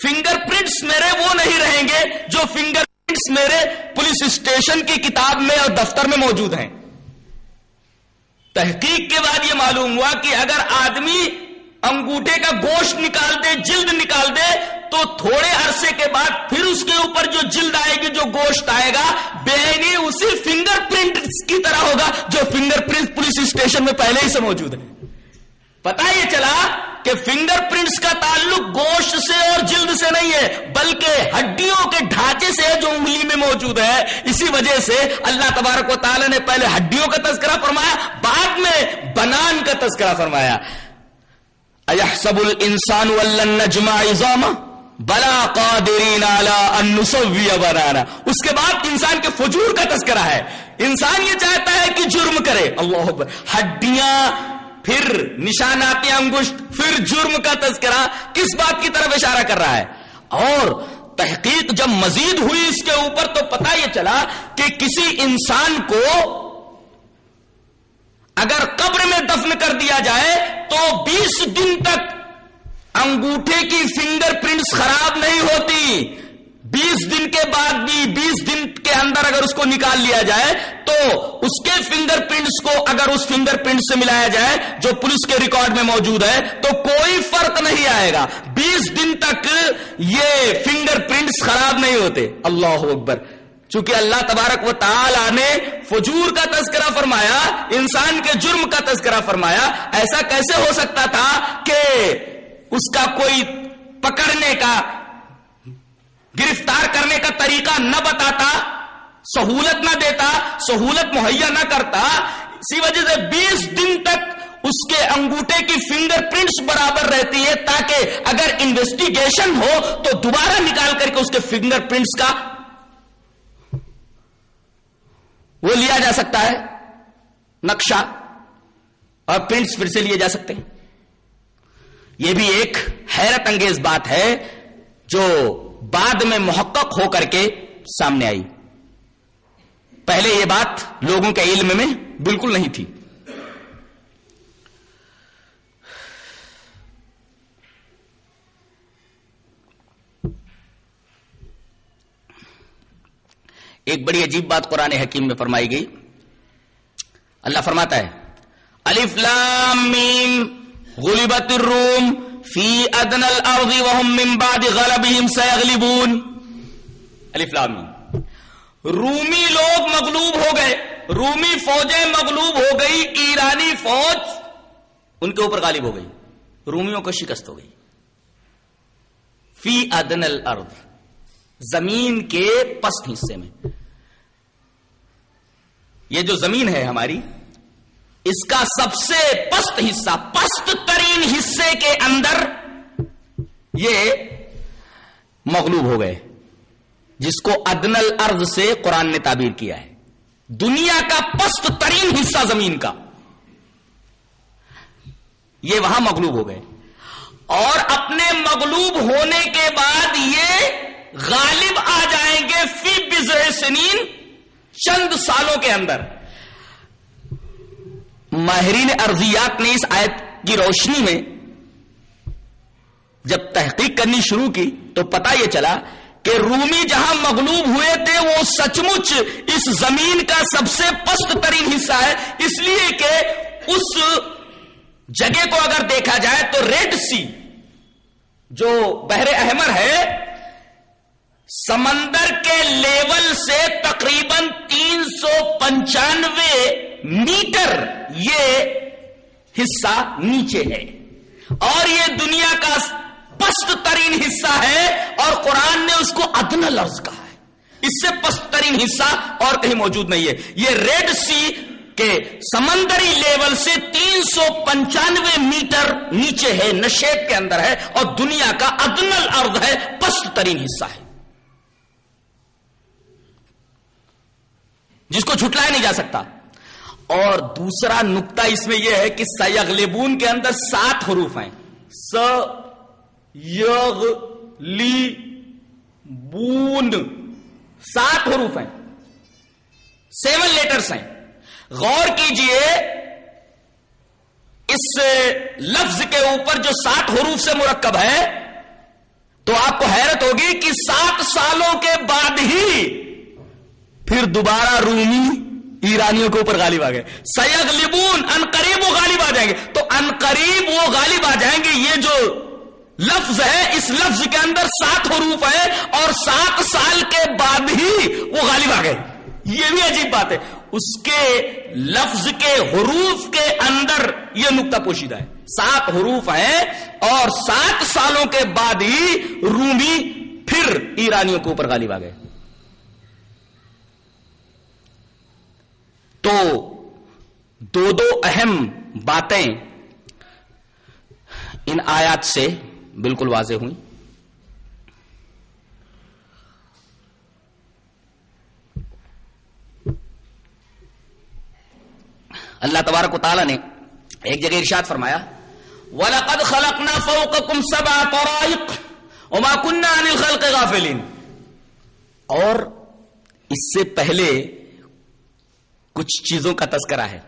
فنگر پرنٹس میرے وہ نہیں رہیں گے جو فنگر پرنٹس میرے پولیس اسٹیشن کی کتاب میں اور دفتر میں موجود ہیں۔ تحقیق کے بعد یہ معلوم ہوا کہ اگر آدمی انگوٹھے کا گوشت نکال دے، جلد نکال دے تو تھوڑے عرصے کے بعد پھر اس کے اوپر جو جلد آئے گی، جو گوشت آئے گا، بے اسی فنگر پرنٹ کی طرح ہوگا جو فنگر پرنٹ پولیس اسٹیشن میں پہلے ہی سے موجود ہے پتا یہ چلا کہ فنگر پرنٹس کا تعلق گوشت سے اور جلد سے نہیں ہے، بلکہ ہڈیوں کے ڈھانچے سے ہے جو انگلی میں موجود ہے۔ اسی وجہ سے اللہ تبارک و تعالی نے پہلے ہڈیوں کا تذکرہ فرمایا، بعد میں بنان کا تذکرہ فرمایا۔ ايحسب الانسان ولن نجمع بلا قادرین ان نسوی بنانا اس کے بعد انسان کے فجور کا تذکرہ ہے۔ انسان یہ چاہتا ہے کہ جرم کرے۔ اللہ اکبر۔ ہڈیاں، پھر نشانات انگشت، پھر جرم کا تذکرہ۔ کس بات کی طرف اشارہ کر رہا ہے؟ اور تحقیق جب مزید ہوئی اس کے اوپر تو پتا یہ چلا کہ کسی انسان کو اگر قبر میں دفن کر دیا جائے تو بیس دن تک انگوٹھے کی فنگر پرنٹس خراب نہیں ہوتی۔ بیس دن کے بعد بھی، بیس دن کے اندر اگر اس کو نکال لیا جائے، تو اس کے فنگر پرنٹس کو اگر اس فنگر پرنٹ سے ملایا جائے، جو پولیس کے ریکارڈ میں موجود ہے، تو کوئی فرق نہیں آئے گا۔ بیس دن تک یہ فنگر پرنٹس خراب نہیں ہوتے۔ اللہ اکبر۔ چونکہ اللہ تبارک و تعالی نے فجور کا تذکرہ فرمایا، انسان کے جرم کا تذکرہ فرمایا۔ ایسا کیسے ہو سکتا تھا کہ اس کا کوئی پکڑنے کا، گرفتار کرنے کا طریقہ نہ بتاتا، سہولت نہ دیتا، سہولت مہیا نہ کرتا، اسی وجہ سے بیس دن تک اس کے انگوٹھے کی فنگر پرنٹس برابر رہتی ہے تاکہ اگر انویسٹیگیشن ہو تو دوبارہ نکال کر کے اس کے فنگر پرنٹس کا وہ لیا جا سکتا ہے، نقشہ اور پرنٹس پھر سے لیے جا سکتے ہیں۔ یہ بھی ایک حیرت انگیز بات ہے جو بعد میں محقق ہو کر کے سامنے آئی۔ پہلے یہ بات لوگوں کے علم میں بالکل نہیں تھی۔ ایک بڑی عجیب بات قرآن حکیم میں فرمائی گئی۔ اللہ فرماتا ہے، الف لام میم غلبت الروم فی ادن الارض وهم من بعد غلبهم سيغلبون الف لام رومی لوگ مغلوب ہو گئے. رومی فوجیں مغلوب ہو گئی، ایرانی فوج ان کے اوپر غالب ہو گئی. رومیوں کو شکست ہو گئی. فی ادن الارض، زمین کے پست حصے میں. یہ جو زمین ہے ہماری اس کا سب سے پست حصہ، پست ترین حصے کے اندر یہ مغلوب ہو گئے، جس کو ادنل ارض سے قرآن نے تعبیر کیا ہے۔ دنیا کا پست ترین حصہ زمین کا۔ یہ وہاں مغلوب ہو گئے۔ اور اپنے مغلوب ہونے کے بعد یہ غالب آ جائیں گے فی بزر سنین چند سالوں کے اندر۔ ماہرین ارضیات نے اس آیت کی روشنی میں جب تحقیق کرنی شروع کی تو پتا یہ چلا کہ رومی جہاں مغلوب ہوئے تھے، وہ سچ مچ اس زمین کا سب سے پست ترین حصہ ہے۔ اس لیے کہ اس جگہ کو اگر دیکھا جائے تو ریڈ سی، جو بحر احمر ہے، سمندر کے لیول سے تقریباً تین سو پنچانوے میٹر یہ حصہ نیچے ہے اور یہ دنیا کا پست ترین حصہ ہے اور قرآن نے اس کو ادن لفظ کہا ہے۔ اس سے پست ترین حصہ اور کہیں موجود نہیں ہے۔ یہ ریڈ سی کے سمندری لیول سے تین سو پنچانوے میٹر نیچے ہے، نشیب کے اندر ہے اور دنیا کا ادنل ارد ہے، پست ترین حصہ ہے۔ جس کو چھٹلایا نہیں جا سکتا۔ اور دوسرا نقطہ اس میں یہ ہے کہ سیغلبون کے اندر سات حروف ہیں۔ س، یغ، لی، بون۔ سات حروف ہیں۔ سیون لیٹرس ہیں۔ غور کیجیے، اس لفظ کے اوپر جو سات حروف سے مرکب ہے، تو آپ کو حیرت ہوگی کہ سات سالوں کے بعد ہی پھر دوبارہ رومی ایرانیوں کے اوپر غالب آ گئے۔ سیغ لبون ان قریب وہ غالب آ جائیں گے۔ تو ان قریب وہ غالب آ جائیں گے، یہ جو لفظ ہے، اس لفظ کے اندر سات حروف ہے اور سات سال کے بعد ہی وہ غالب آ گئے۔ یہ بھی عجیب بات ہے۔ اس کے لفظ کے حروف کے اندر یہ نقطہ پوشیدہ ہے۔ سات حروف ہیں اور سات سالوں کے بعد ہی رومی پھر ایرانیوں کے اوپر غالب آ گئے۔ تو دو دو اہم باتیں ان آیات سے بالکل واضح ہوئی اللہ تبارک و تعالیٰ نے ایک جگہ ارشاد فرمایا، وَلَقَدْ خَلَقْنَا فَوْقَكُمْ سَبْعَ طَرَائِقَ وَمَا كُنَّا عَنِ الْخَلْقِ غَافِلِينَ۔ اور اس سے پہلے کچھ چیزوں کا تذکرہ ہے۔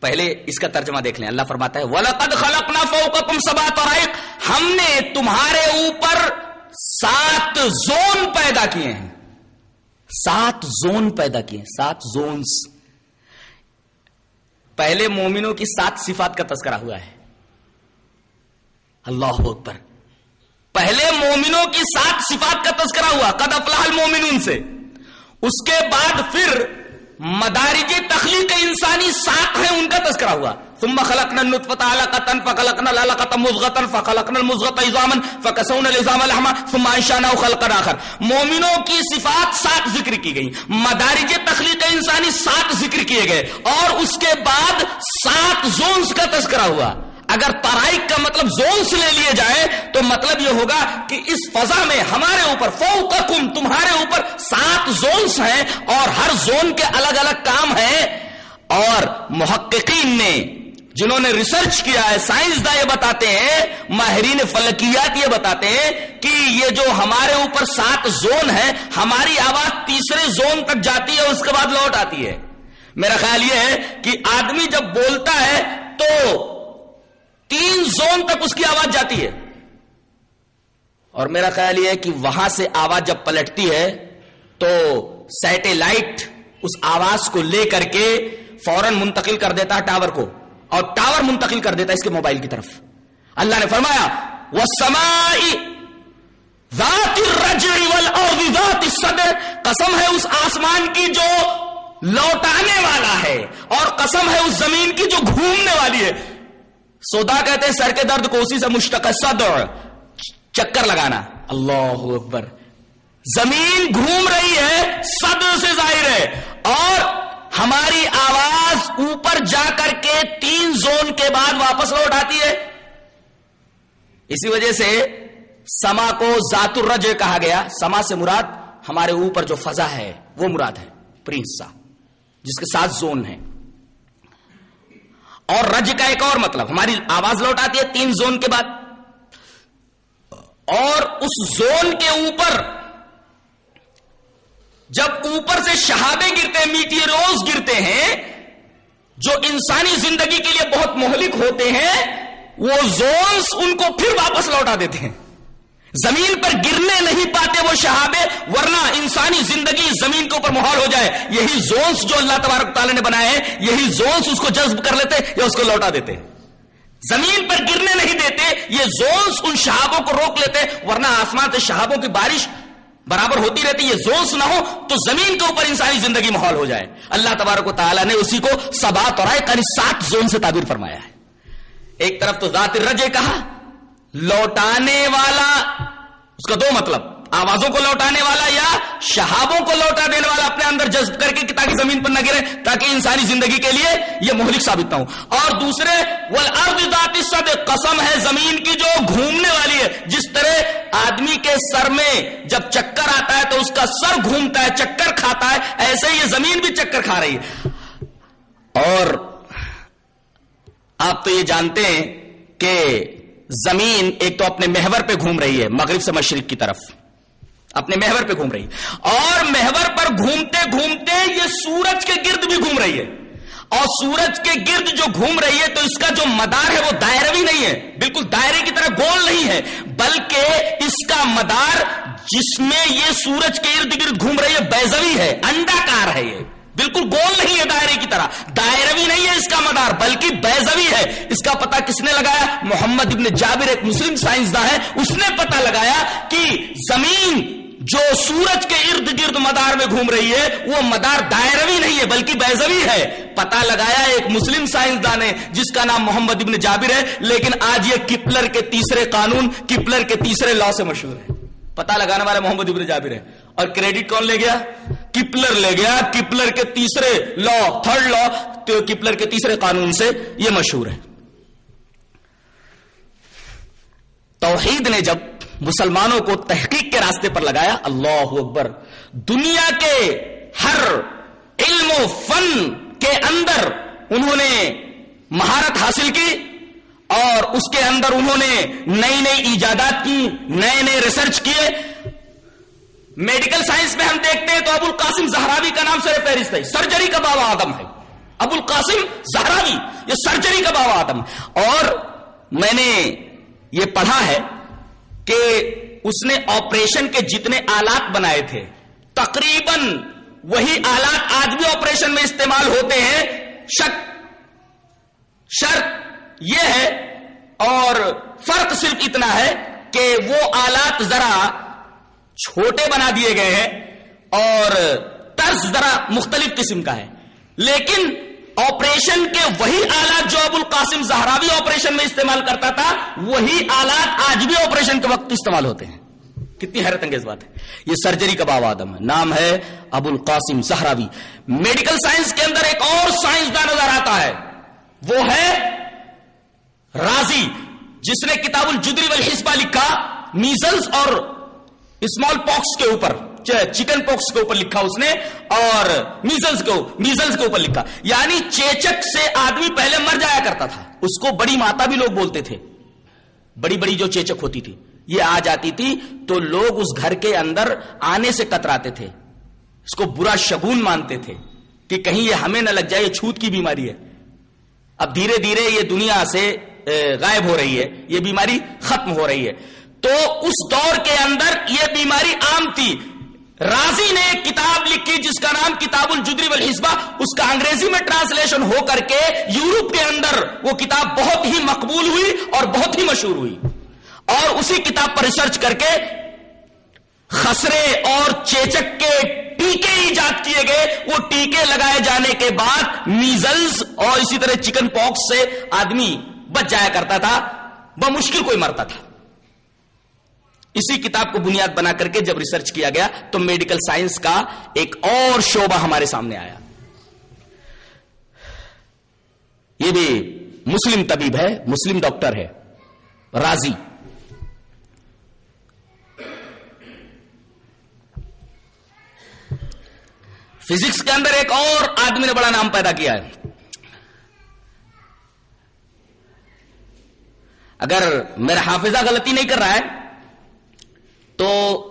پہلے اس کا ترجمہ دیکھ لیں۔ اللہ فرماتا ہے، وَلَقَدْ خَلَقْنَا فَوْقَكُمْ سَبْعَ طَرَائِقَ ہم نے تمہارے اوپر سات زون پیدا کیے ہیں۔ سات زون پیدا کیے ہیں۔ سات زونز۔ پہلے مومنوں کی سات صفات کا تذکرہ ہوا ہے۔ اللہ اکبر۔ پہلے مومنوں کی سات صفات کا تذکرہ ہوا۔ قد افلاح المومنون سے۔ اس کے بعد پھر مدارج تخلیق انسانی سات ہیں، ان کا تذکرہ ہوا۔ ثم خلقنا النطفة علقة، فخلقنا العلقة مضغة، فخلقنا المضغة عظاما، فكسونا العظام لحما، ثم انشأناه خلقا آخر۔ مومنوں کی صفات سات ذکر کی گئی مدارج تخلیق انسانی سات ذکر کیے گئے۔ اور اس کے بعد سات زونز کا تذکرہ ہوا۔ اگر ترائق کا مطلب زونس لے لیے جائے تو مطلب یہ ہوگا کہ اس فضا میں ہمارے اوپر فوقکم تمہارے اوپر سات زونس ہیں اور ہر زون کے الگ الگ کام ہیں اور محققین نے جنہوں نے ریسرچ کیا ہے سائنسداں یہ بتاتے ہیں، ماہرین فلکیات یہ بتاتے ہیں کہ یہ جو ہمارے اوپر سات زون ہے ہماری آواز تیسرے زون تک جاتی ہے اس کے بعد لوٹ آتی ہے۔ میرا خیال یہ ہے کہ آدمی جب بولتا ہے تو تین زون تک اس کی آواز جاتی ہے۔ اور میرا خیال یہ ہے کہ وہاں سے آواز جب پلٹتی ہے تو سیٹلائٹ اس آواز کو لے کر کے فوراً منتقل کر دیتا ہے ٹاور کو۔ اور ٹاور منتقل کر دیتا ہے اس کے موبائل کی طرف۔ اللہ نے فرمایا وہ سمائی ذات الرجع والارض ذات الصدر۔ قسم ہے اس آسمان کی جو لوٹانے والا ہے اور قسم ہے اس زمین کی جو گھومنے والی ہے۔ سودا کہتے ہیں سر کے درد کو اسی سے مشتق صدر چکر لگانا۔ اللہ اکبر۔ زمین گھوم رہی ہے صدر سے ظاہر ہے۔ اور ہماری آواز اوپر جا کر کے تین زون کے بعد واپس لوٹ آتی ہے۔ اسی وجہ سے سما کو ذات الرج کہا گیا۔ سما سے مراد ہمارے اوپر جو فضا ہے وہ مراد ہے پرنسا جس کے ساتھ زون ہے۔ اور رج کا ایک اور مطلب ہماری آواز لوٹ آتی ہے تین زون کے بعد۔ اور اس زون کے اوپر، جب اوپر سے شہابے گرتے ہیں، میٹی روز گرتے ہیں، جو انسانی زندگی کے لیے بہت مہلک ہوتے ہیں، وہ زونس ان کو پھر واپس لوٹا دیتے ہیں۔ زمین پر گرنے نہیں پاتے وہ شہابے، ورنہ انسانی زندگی زمین کے اوپر ماحول ہو جائے۔ یہی زونس جو اللہ تبارک تعالیٰ نے بنائے ہیں، یہی زونس اس کو جذب کر لیتے یا اس کو لوٹا دیتے۔ زمین پر گرنے نہیں دیتے، یہ زونس ان شہابوں کو روک لیتے، ورنہ آسمان سے شہابوں کی بارش برابر ہوتی رہتی، یہ زونس نہ ہو تو زمین کے اوپر انسانی زندگی ماحول ہو جائے۔ اللہ تبارک و تعالیٰ نے اسی کو سبات اور سات زون سے تعبیر فرمایا ہے۔ ایک طرف تو ذات رجے کہا لوٹانے والا، اس کا دو مطلب آوازوں کو لوٹانے والا یا شہابوں کو لوٹا دینے والا اپنے اندر جذب کر کے تاکہ زمین پر نہ گرے، تاکہ انسانی زندگی کے لیے یہ مہلک ثابت نہ ہو۔ اور دوسرے صد قسم ہے زمین کی جو گھومنے والی ہے۔ جس طرح آدمی کے سر میں جب چکر آتا ہے تو اس کا سر گھومتا ہے، چکر کھاتا ہے، ایسے یہ زمین بھی چکر کھا رہی ہے۔ اور آپ تو یہ جانتے ہیں کہ زمین ایک تو اپنے محور پہ گھوم رہی ہے، مغرب سے مشرق کی طرف۔ اپنے محور پہ گھوم رہی ہے۔ اور محور پر گھومتے گھومتے یہ سورج کے گرد بھی گھوم رہی ہے۔ اور سورج کے گرد جو گھوم رہی ہے تو اس کا جو مدار ہے وہ دائروی نہیں ہے۔ بالکل دائرے کی طرح گول نہیں ہے، بلکہ اس کا مدار جس میں یہ سورج کے ارد گرد گھوم رہی ہے بیزوی ہے انڈا کار ہے یہ۔ بالکل گول نہیں ہے دائرے کی طرح۔ دائروی نہیں ہے اس کا مدار، بلکہ بیزوی ہے۔ اس کا پتا کس نے لگایا؟ محمد ابن جابر، ایک مسلم سائنسداں ہے اس نے پتا لگایا کہ زمین جو سورج کے ارد گرد مدار میں گھوم رہی ہے، وہ مدار دائروی نہیں ہے، بلکہ بیزوی ہے۔ پتا لگایا ایک مسلم سائنسدان ہے جس کا نام محمد ابن جابر ہے، لیکن آج یہ کپلر کے تیسرے قانون، کپلر کے تیسرے لا سے مشہور ہے۔ پتا لگانے والا محمد ابن جابر ہے اور کریڈٹ کون لے گیا؟ کپلر لے گیا۔ کپلر کے تیسرے لا تھرڈ لا تو کپلر کے تیسرے قانون سے یہ مشہور ہے۔ توحید نے جب مسلمانوں کو تحقیق کے راستے پر لگایا، اللہ اکبر، دنیا کے ہر علم و فن کے اندر انہوں نے مہارت حاصل کی اور اس کے اندر انہوں نے نئی نئی ایجادات کی، نئے نئے ریسرچ کیے۔ میڈیکل سائنس میں ہم دیکھتے ہیں تو ابو القاسم زہراوی کا نام سر فہرست ہے، سرجری کا بابا آدم ہے۔ ابو القاسم زہراوی، یہ سرجری کا بابا آدم اور میں نے یہ پڑھا ہے کہ اس نے آپریشن کے جتنے آلات بنائے تھے، تقریباً وہی آلات آج بھی آپریشن میں استعمال ہوتے ہیں۔ شک، شرط یہ ہے اور فرق صرف اتنا ہے کہ وہ آلات ذرا چھوٹے بنا دیے گئے ہیں اور طرز ذرا مختلف قسم کا ہے۔ لیکن آپریشن کے وہی آلات جو ابو القاسم زہراوی آپریشن میں استعمال کرتا تھا، وہی آلات آج بھی آپریشن کے وقت استعمال ہوتے ہیں۔ کتنی حیرت انگیز بات ہے۔ یہ سرجری کا باب آدم ہے۔ نام ہے ابو القاسم زہراوی۔ میڈیکل سائنس کے اندر ایک اور سائنس نظر آتا ہے۔ وہ ہے رازی جس نے کتاب الجدری والحسبہ لکھا میزلز اور اسمال پاکس کے اوپر چکن پاکس کے اوپر لکھا اس نے، اور میزلز کو میزلز کے اوپر لکھا۔ یعنی چیچک سے آدمی پہلے مر جایا کرتا تھا۔ اس کو بڑی ماتا بھی لوگ بولتے تھے۔ بڑی بڑی جو چیچک ہوتی تھی۔ یہ آ جاتی تھی تو لوگ اس گھر کے اندر آنے سے کتراتے تھے۔ اس کو برا شگون مانتے تھے کہ کہیں یہ ہمیں نہ لگ جائے، یہ چھوت کی بیماری ہے۔ اب دھیرے دھیرے یہ دنیا سے غائب ہو رہی ہے۔ یہ بیماری ختم ہو رہی ہے۔ تو اس دور کے اندر یہ بیماری عام تھی۔ راضی نے ایک کتاب لکھی جس کا نام کتاب الجدری والحسبہ۔ اس کا انگریزی میں ٹرانسلیشن ہو کر کے یورپ کے اندر وہ کتاب بہت ہی مقبول ہوئی اور بہت ہی مشہور ہوئی۔ اور اسی کتاب پر ریسرچ کر کے خسرے اور چیچک کے ٹیکے ایجاد کیے گئے۔ وہ ٹیکے لگائے جانے کے بعد میزلز اور اسی طرح چکن پاکس سے آدمی بچ جایا کرتا تھا، بمشکل کوئی مرتا تھا۔ اسی کتاب کو بنیاد بنا کر کے جب ریسرچ کیا گیا تو میڈیکل سائنس کا ایک اور شعبہ ہمارے سامنے آیا۔ یہ بھی مسلم طبیب ہے، مسلم ڈاکٹر ہے، راضی۔ فزکس کے اندر ایک اور آدمی نے بڑا نام پیدا کیا ہے۔ اگر میرا حافظہ غلطی نہیں کر رہا ہے تو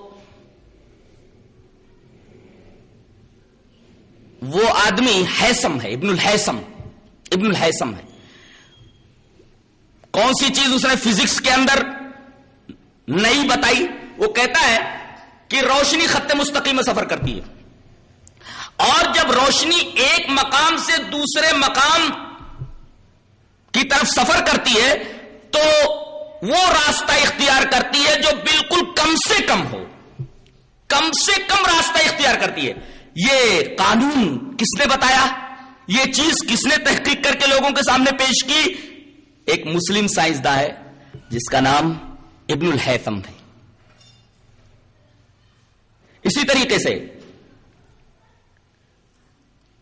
وہ آدمی حیسم ہے، ابن الحیسم ابن الحیسم ہے۔ کون سی چیز اس نے فزکس کے اندر نہیں بتائی؟ وہ کہتا ہے کہ روشنی خط مستقیم میں سفر کرتی ہے۔ اور جب روشنی ایک مقام سے دوسرے مقام کی طرف سفر کرتی ہے، تو وہ راستہ اختیار کرتی ہے جو بالکل کم سے کم ہو۔ کم سے کم راستہ اختیار کرتی ہے۔ یہ قانون کس نے بتایا؟ یہ چیز کس نے تحقیق کر کے لوگوں کے سامنے پیش کی؟ ایک مسلم سائنسداں ہے، جس کا نام ابن الحیثم ہے۔ اسی طریقے سے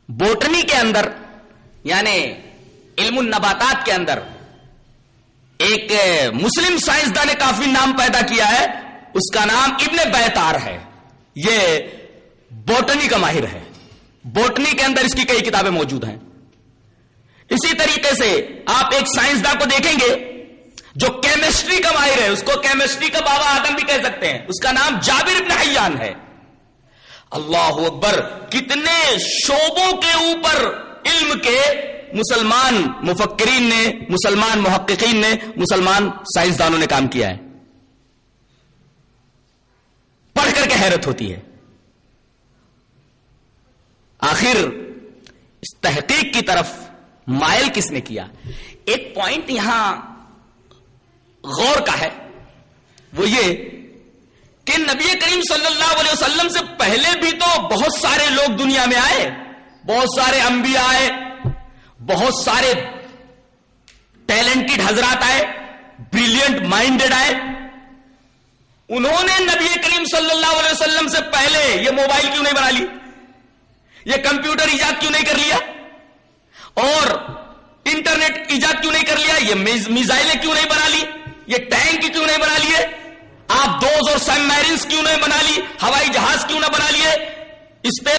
بوٹنی کے اندر یعنی علم النباتات کے اندر ایک مسلم سائنسدان نے کافی نام پیدا کیا ہے، اس کا نام ابن بیتار ہے۔ یہ بوٹنی کا ماہر ہے۔ بوٹنی کے اندر اس کی کئی کتابیں موجود ہیں۔ اسی طریقے سے آپ ایک سائنسدان کو دیکھیں گے، جو کیمسٹری کا ماہر ہے، اس کو کیمسٹری کا بابا آدم بھی کہہ سکتے ہیں۔ اس کا نام جابر ابن حیان ہے۔ اللہ اکبر، کتنے شعبوں کے اوپر علم کے مسلمان مفکرین نے، مسلمان محققین نے، مسلمان سائنسدانوں نے کام کیا ہے۔ پڑھ کر کے حیرت ہوتی ہے۔ آخر اس تحقیق کی طرف مائل کس نے کیا؟ ایک پوائنٹ یہاں غور کا ہے۔ وہ یہ کہ نبی کریم صلی اللہ علیہ وسلم سے پہلے بھی تو بہت سارے لوگ دنیا میں آئے، بہت سارے انبیاء آئے بہت سارے ٹیلنٹڈ حضرات آئے بریلینٹ مائنڈیڈ آئے۔ انہوں نے نبی کریم صلی اللہ علیہ وسلم سے پہلے یہ موبائل کیوں نہیں بنا لی؟ یہ کمپیوٹر ایجاد کیوں نہیں کر لیا؟ اور انٹرنیٹ ایجاد کیوں نہیں کر لیا؟ یہ میزائلیں کیوں نہیں بنا لی؟ یہ ٹینک کیوں نہیں بنا لیے؟ آپ دوز اور سب میرنس کیوں نہیں بنا لی؟ ہوائی جہاز کیوں نہ بنا لیے؟ اس پہ